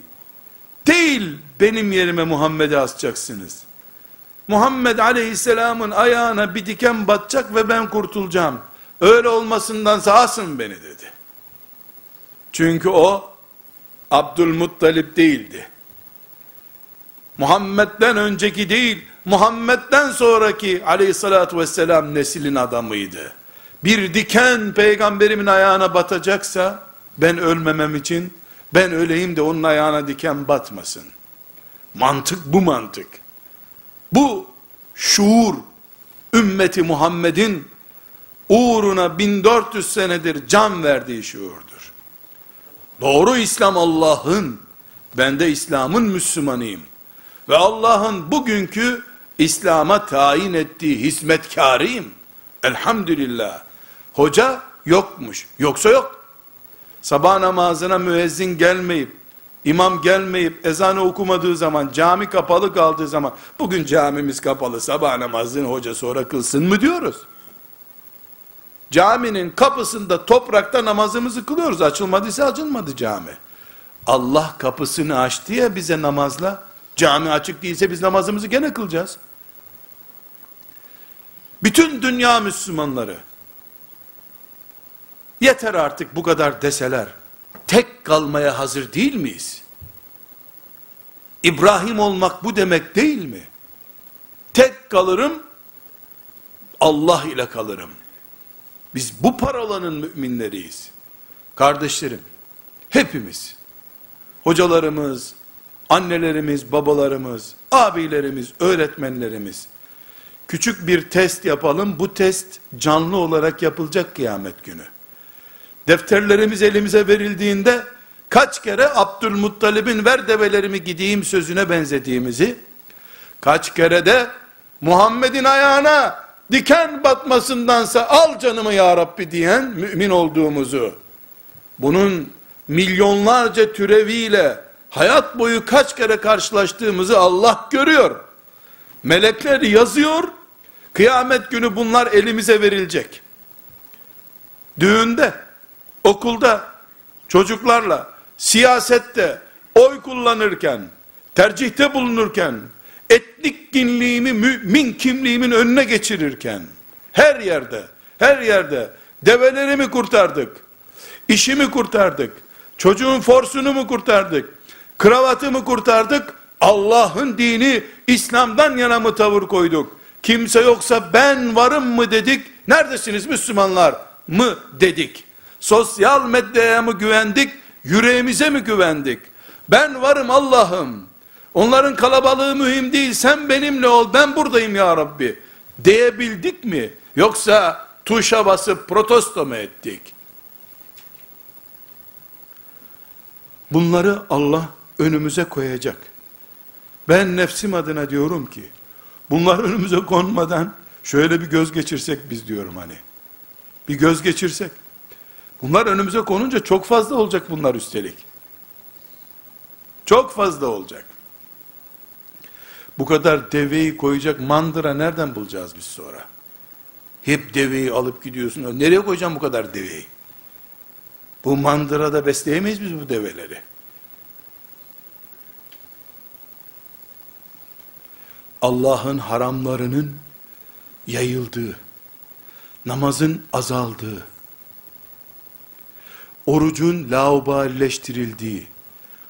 değil benim yerime Muhammed'i asacaksınız. Muhammed aleyhisselamın ayağına bir diken batacak ve ben kurtulacağım. Öyle olmasındansa asın beni dedi. Çünkü o Abdülmuttalip değildi. Muhammed'den önceki değil, Muhammed'den sonraki aleyhissalatü vesselam neslin adamıydı. Bir diken peygamberimin ayağına batacaksa, ben ölmemem için, ben öleyim de onun ayağına diken batmasın. Mantık bu mantık. Bu şuur ümmeti Muhammed'in uğruna 1400 senedir can verdiği şuurdur. Doğru İslam Allah'ın, ben de İslam'ın Müslümanıyım. Ve Allah'ın bugünkü İslam'a tayin ettiği hizmetkarıyım. Elhamdülillah. Hoca yokmuş. Yoksa yok. Sabah namazına müezzin gelmeyip, imam gelmeyip, ezanı okumadığı zaman, cami kapalı kaldığı zaman, bugün camimiz kapalı, sabah namazını hoca sonra kılsın mı diyoruz. Caminin kapısında toprakta namazımızı kılıyoruz. Açılmadıysa açılmadı cami. Allah kapısını açtı ya bize namazla. Cami açık değilse biz namazımızı gene kılacağız. Bütün dünya Müslümanları yeter artık bu kadar deseler tek kalmaya hazır değil miyiz? İbrahim olmak bu demek değil mi? Tek kalırım Allah ile kalırım. Biz bu paralanın müminleriyiz. Kardeşlerim, hepimiz, hocalarımız, annelerimiz, babalarımız, abilerimiz, öğretmenlerimiz, küçük bir test yapalım. Bu test canlı olarak yapılacak kıyamet günü. Defterlerimiz elimize verildiğinde, kaç kere Abdülmuttalib'in ver develerimi gideyim sözüne benzediğimizi, kaç kere de Muhammed'in ayağına diken batmasındansa al canımı ya Rabbi diyen mümin olduğumuzu, bunun milyonlarca türeviyle hayat boyu kaç kere karşılaştığımızı Allah görüyor. Melekler yazıyor, kıyamet günü bunlar elimize verilecek. Düğünde, okulda, çocuklarla, siyasette, oy kullanırken, tercihte bulunurken, etnik kimliğimi, mümin kimliğimin önüne geçirirken, her yerde, her yerde, develerimi kurtardık, işimi kurtardık, çocuğun forsunu mu kurtardık, kravatımı kurtardık, Allah'ın dini, İslam'dan yana mı tavır koyduk, kimse yoksa ben varım mı dedik, neredesiniz Müslümanlar mı dedik, sosyal medyaya mı güvendik, yüreğimize mi güvendik, ben varım Allah'ım, Onların kalabalığı mühim değil. Sen benimle ol. Ben buradayım ya Rabbi. Diyebildik mi? Yoksa tuşa basıp protesto mu ettik? Bunları Allah önümüze koyacak. Ben nefsim adına diyorum ki, bunlar önümüze konmadan şöyle bir göz geçirsek biz diyorum hani. Bir göz geçirsek. Bunlar önümüze konunca çok fazla olacak bunlar üstelik. Çok fazla olacak. Bu kadar deveyi koyacak mandıra nereden bulacağız biz sonra? Hep deveyi alıp gidiyorsun. Nereye koyacağım bu kadar deveyi? Bu mandırada besleyemeyiz biz bu develeri. Allah'ın haramlarının yayıldığı, namazın azaldığı, orucun laubalileştirildiği,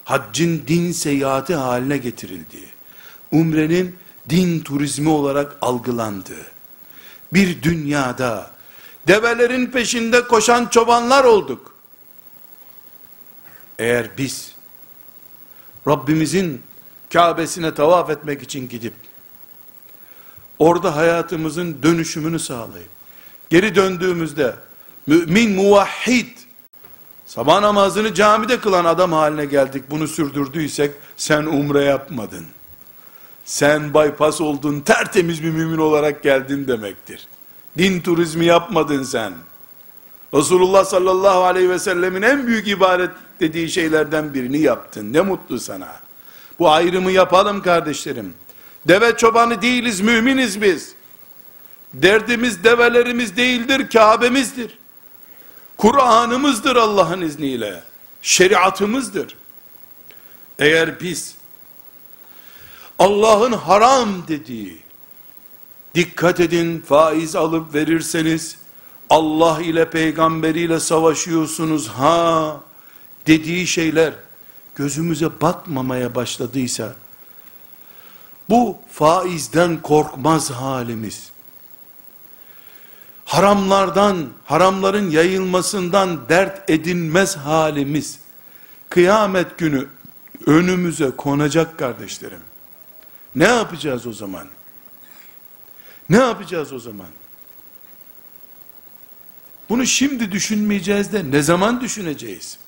haccın din seyahati haline getirildiği, umrenin din turizmi olarak algılandığı bir dünyada develerin peşinde koşan çobanlar olduk. Eğer biz Rabbimizin Kabe'sine tavaf etmek için gidip orada hayatımızın dönüşümünü sağlayıp geri döndüğümüzde mümin muvahhid sabah namazını camide kılan adam haline geldik bunu sürdürdüysek sen umre yapmadın sen bypass oldun, tertemiz bir mümin olarak geldin demektir. Din turizmi yapmadın sen. Resulullah sallallahu aleyhi ve sellemin en büyük ibadet dediği şeylerden birini yaptın. Ne mutlu sana. Bu ayrımı yapalım kardeşlerim. Deve çobanı değiliz, müminiz biz. Derdimiz develerimiz değildir, Kabe'mizdir. Kur'an'ımızdır Allah'ın izniyle. Şeriatımızdır. Eğer biz Allah'ın haram dediği, dikkat edin faiz alıp verirseniz, Allah ile peygamberiyle savaşıyorsunuz ha, dediği şeyler, gözümüze batmamaya başladıysa, bu faizden korkmaz halimiz, haramlardan, haramların yayılmasından dert edinmez halimiz, kıyamet günü önümüze konacak kardeşlerim. Ne yapacağız o zaman? Ne yapacağız o zaman? Bunu şimdi düşünmeyeceğiz de ne zaman düşüneceğiz?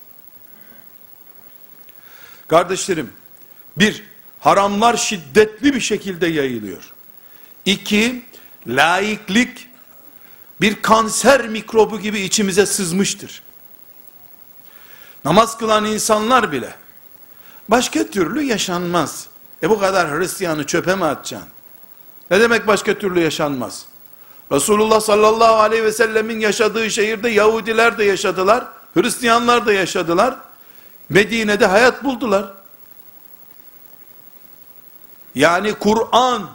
Kardeşlerim, bir, haramlar şiddetli bir şekilde yayılıyor. İki, laiklik bir kanser mikrobu gibi içimize sızmıştır. Namaz kılan insanlar bile başka türlü yaşanmaz. E bu kadar Hristiyanı çöpe mi atacaksın? Ne demek başka türlü yaşanmaz? Resulullah sallallahu aleyhi ve sellemin yaşadığı şehirde Yahudiler de yaşadılar, Hristiyanlar da yaşadılar. Medine'de hayat buldular. Yani Kur'an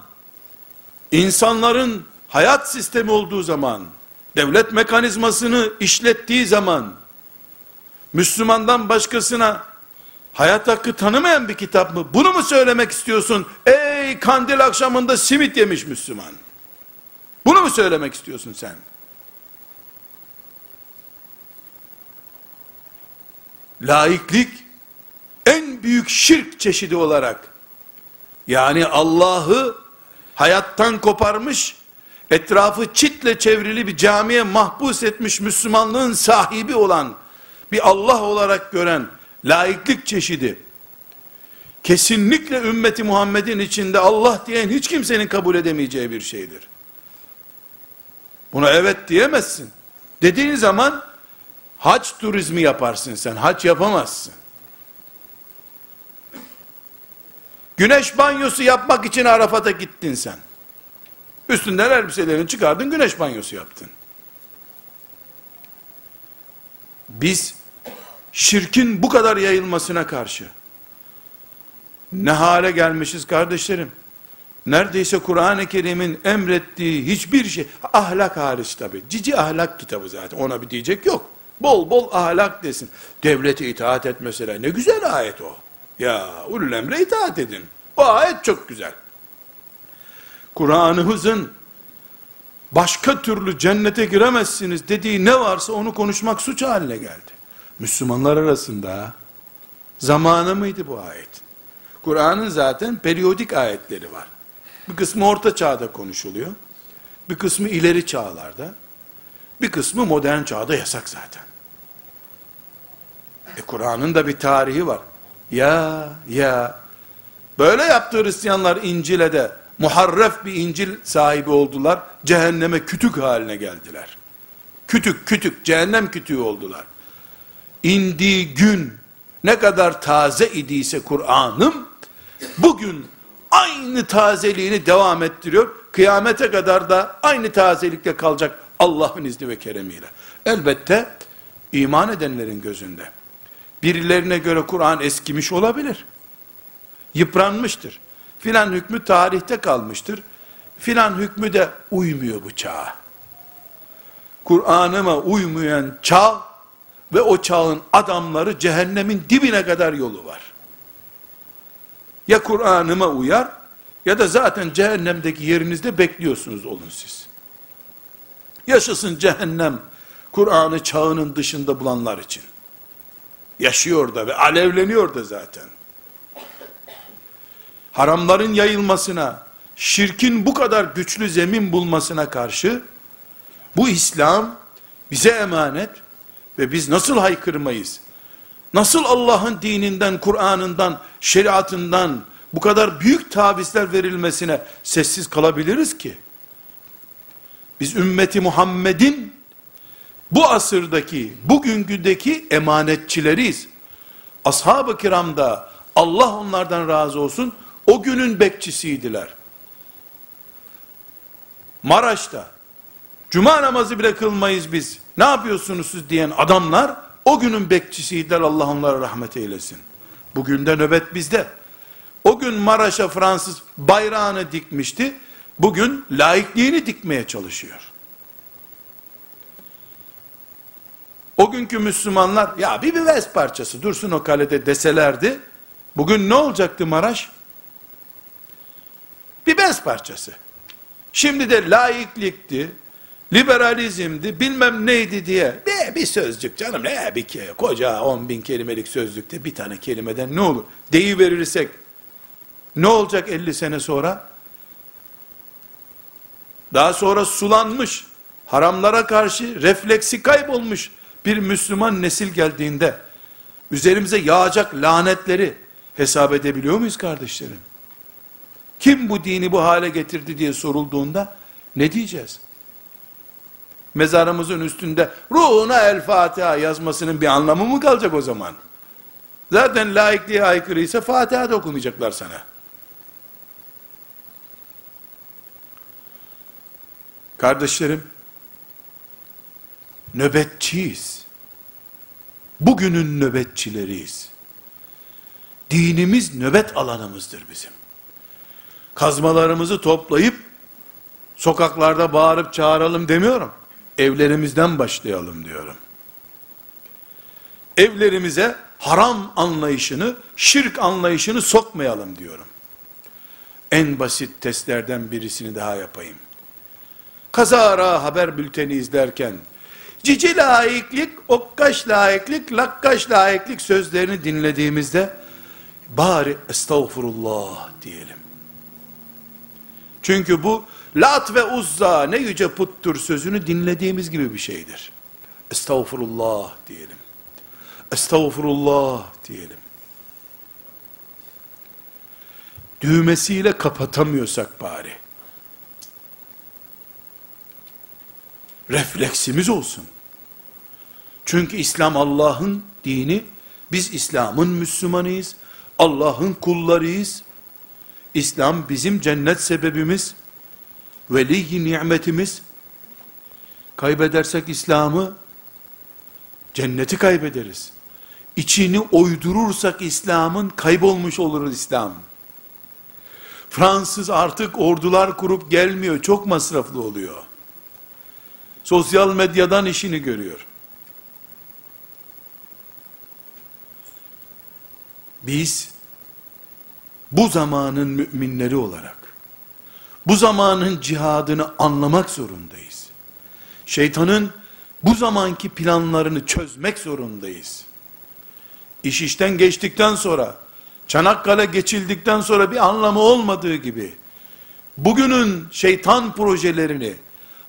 insanların hayat sistemi olduğu zaman, devlet mekanizmasını işlettiği zaman, Müslümandan başkasına hayat hakkı tanımayan bir kitap mı? Bunu mu söylemek istiyorsun? Ey kandil akşamında simit yemiş Müslüman. Bunu mu söylemek istiyorsun sen? Laiklik en büyük şirk çeşidi olarak yani Allah'ı hayattan koparmış, etrafı çitle çevrili bir camiye mahpus etmiş Müslümanlığın sahibi olan bir Allah olarak gören laiklik çeşidi kesinlikle ümmeti Muhammed'in içinde Allah diyen hiç kimsenin kabul edemeyeceği bir şeydir. Buna evet diyemezsin. Dediğin zaman hac turizmi yaparsın sen. Hac yapamazsın. Güneş banyosu yapmak için Arafat'a gittin sen. Üstünden elbiselerini çıkardın, güneş banyosu yaptın. Biz şirkin bu kadar yayılmasına karşı ne hale gelmişiz kardeşlerim? Neredeyse Kur'an-ı Kerim'in emrettiği hiçbir şey, ahlak hariç tabi, cici ahlak kitabı zaten, ona bir diyecek yok. Bol bol ahlak desin. Devlete itaat et mesela, ne güzel ayet o. Ya ulul emre itaat edin. O ayet çok güzel. Kur'an'ımızın başka türlü cennete giremezsiniz dediği ne varsa onu konuşmak suç haline geldi. Müslümanlar arasında zamanı mıydı bu ayet? Kur'an'ın zaten periyodik ayetleri var. Bir kısmı orta çağda konuşuluyor. Bir kısmı ileri çağlarda. Bir kısmı modern çağda yasak zaten. E Kur'an'ın da bir tarihi var. Ya ya böyle yaptı Hristiyanlar İncil'e de muharref bir İncil sahibi oldular. Cehenneme kütük haline geldiler. Kütük kütük cehennem kütüğü oldular. İndiği gün ne kadar taze idiyse Kur'an'ım bugün aynı tazeliğini devam ettiriyor. Kıyamete kadar da aynı tazelikle kalacak Allah'ın izni ve keremiyle. Elbette iman edenlerin gözünde. Birilerine göre Kur'an eskimiş olabilir. Yıpranmıştır. Filan hükmü tarihte kalmıştır. Filan hükmü de uymuyor bu çağa. Kur'an'ıma uymayan çağ ve o çağın adamları cehennemin dibine kadar yolu var. Ya Kur'an'ıma uyar ya da zaten cehennemdeki yerinizde bekliyorsunuz olun siz. Yaşasın cehennem Kur'an'ı çağının dışında bulanlar için. Yaşıyor da ve alevleniyor da zaten. Haramların yayılmasına, şirkin bu kadar güçlü zemin bulmasına karşı, bu İslam bize emanet ve biz nasıl haykırmayız? Nasıl Allah'ın dininden, Kur'an'ından, şeriatından bu kadar büyük tavizler verilmesine sessiz kalabiliriz ki? Biz ümmeti Muhammed'in bu asırdaki, bugünküdeki emanetçileriyiz. Ashab-ı kiramda Allah onlardan razı olsun o günün bekçisiydiler. Maraş'ta cuma namazı bile kılmayız biz. Ne yapıyorsunuz siz diyen adamlar o günün bekçisiydiler Allah onlara rahmet eylesin. Bugün de nöbet bizde. O gün Maraş'a Fransız bayrağını dikmişti. Bugün laikliğini dikmeye çalışıyor. O günkü Müslümanlar ya bir vez parçası dursun o kalede deselerdi. Bugün ne olacaktı Maraş? Bir bez parçası. Şimdi de laiklikti, liberalizmdi, bilmem neydi diye bir, bir sözcük canım ne bir ke koca on bin kelimelik sözlükte bir tane kelimeden ne olur? Deyi verirsek Ne olacak 50 sene sonra? Daha sonra sulanmış, haramlara karşı refleksi kaybolmuş bir Müslüman nesil geldiğinde, üzerimize yağacak lanetleri hesap edebiliyor muyuz kardeşlerim? Kim bu dini bu hale getirdi diye sorulduğunda, ne diyeceğiz? Mezarımızın üstünde ruhuna el Fatiha yazmasının bir anlamı mı kalacak o zaman? Zaten laikliğe aykırı ise Fatiha da okumayacaklar sana. Kardeşlerim, nöbetçiyiz. Bugünün nöbetçileriyiz. Dinimiz nöbet alanımızdır bizim. Kazmalarımızı toplayıp sokaklarda bağırıp çağıralım demiyorum. Evlerimizden başlayalım diyorum. Evlerimize haram anlayışını, şirk anlayışını sokmayalım diyorum. En basit testlerden birisini daha yapayım. Kazara haber bülteni izlerken, cici laiklik, okkaş laiklik, lakkaş laiklik sözlerini dinlediğimizde, bari estağfurullah diyelim. Çünkü bu, Lat ve Uzza ne yüce puttur sözünü dinlediğimiz gibi bir şeydir. Estağfurullah diyelim. Estağfurullah diyelim. Düğmesiyle kapatamıyorsak bari. Refleksimiz olsun. Çünkü İslam Allah'ın dini, biz İslam'ın Müslümanıyız, Allah'ın kullarıyız. İslam bizim cennet sebebimiz, veli nimetimiz. Kaybedersek İslam'ı, cenneti kaybederiz. İçini oydurursak İslam'ın kaybolmuş olur İslam. Fransız artık ordular kurup gelmiyor, çok masraflı oluyor. Sosyal medyadan işini görüyor. Biz bu zamanın müminleri olarak bu zamanın cihadını anlamak zorundayız. Şeytanın bu zamanki planlarını çözmek zorundayız. İş işten geçtikten sonra, Çanakkale geçildikten sonra bir anlamı olmadığı gibi, bugünün şeytan projelerini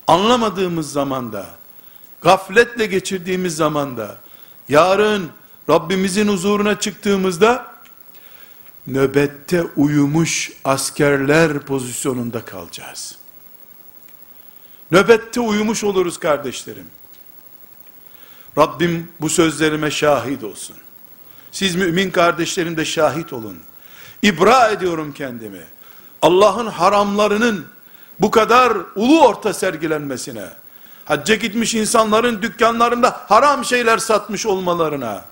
anlamadığımız zamanda, gafletle geçirdiğimiz zamanda, yarın Rabbimizin huzuruna çıktığımızda, nöbette uyumuş askerler pozisyonunda kalacağız. Nöbette uyumuş oluruz kardeşlerim. Rabbim bu sözlerime şahit olsun. Siz mümin kardeşlerim de şahit olun. İbra ediyorum kendimi. Allah'ın haramlarının bu kadar ulu orta sergilenmesine, hacca gitmiş insanların dükkanlarında haram şeyler satmış olmalarına,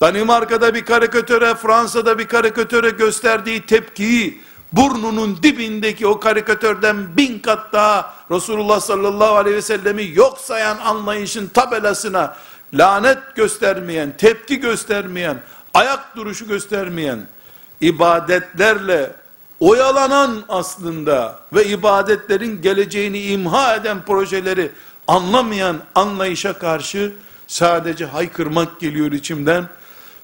Danimarka'da bir karikatöre, Fransa'da bir karikatöre gösterdiği tepkiyi, burnunun dibindeki o karikatörden bin kat daha Resulullah sallallahu aleyhi ve sellemi yok sayan anlayışın tabelasına lanet göstermeyen, tepki göstermeyen, ayak duruşu göstermeyen, ibadetlerle oyalanan aslında ve ibadetlerin geleceğini imha eden projeleri anlamayan anlayışa karşı sadece haykırmak geliyor içimden.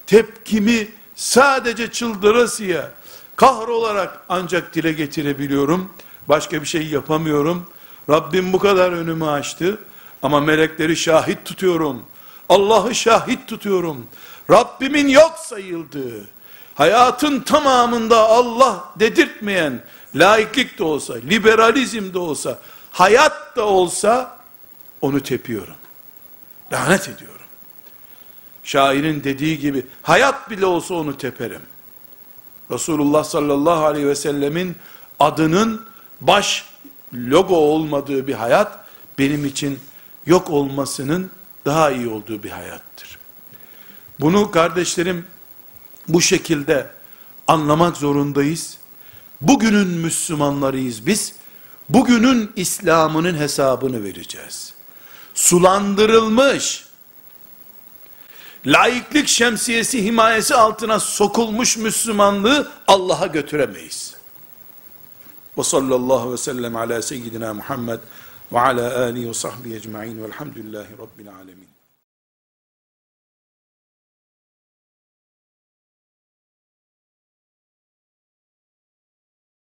Tepkimi sadece çıldırasıya, kahrolarak ancak dile getirebiliyorum. Başka bir şey yapamıyorum. Rabbim bu kadar önümü açtı. Ama melekleri şahit tutuyorum. Allah'ı şahit tutuyorum. Rabbimin yok sayıldığı, hayatın tamamında Allah dedirtmeyen, laiklik de olsa, liberalizm de olsa, hayat da olsa, onu tepiyorum. Lanet ediyorum. Şairin dediği gibi, hayat bile olsa onu teperim. Resulullah sallallahu aleyhi ve sellemin adının baş logo olmadığı bir hayat, benim için yok olmasının daha iyi olduğu bir hayattır. Bunu kardeşlerim bu şekilde anlamak zorundayız. Bugünün Müslümanlarıyız biz. Bugünün İslam'ının hesabını vereceğiz. Sulandırılmış, laiklik şemsiyesi himayesi altına sokulmuş Müslümanlığı Allah'a götüremeyiz. Ve sallallahu ve sellem ala seyyidina Muhammed ve ala alihi ve sahbihi ecma'in velhamdülillahi rabbil alemin.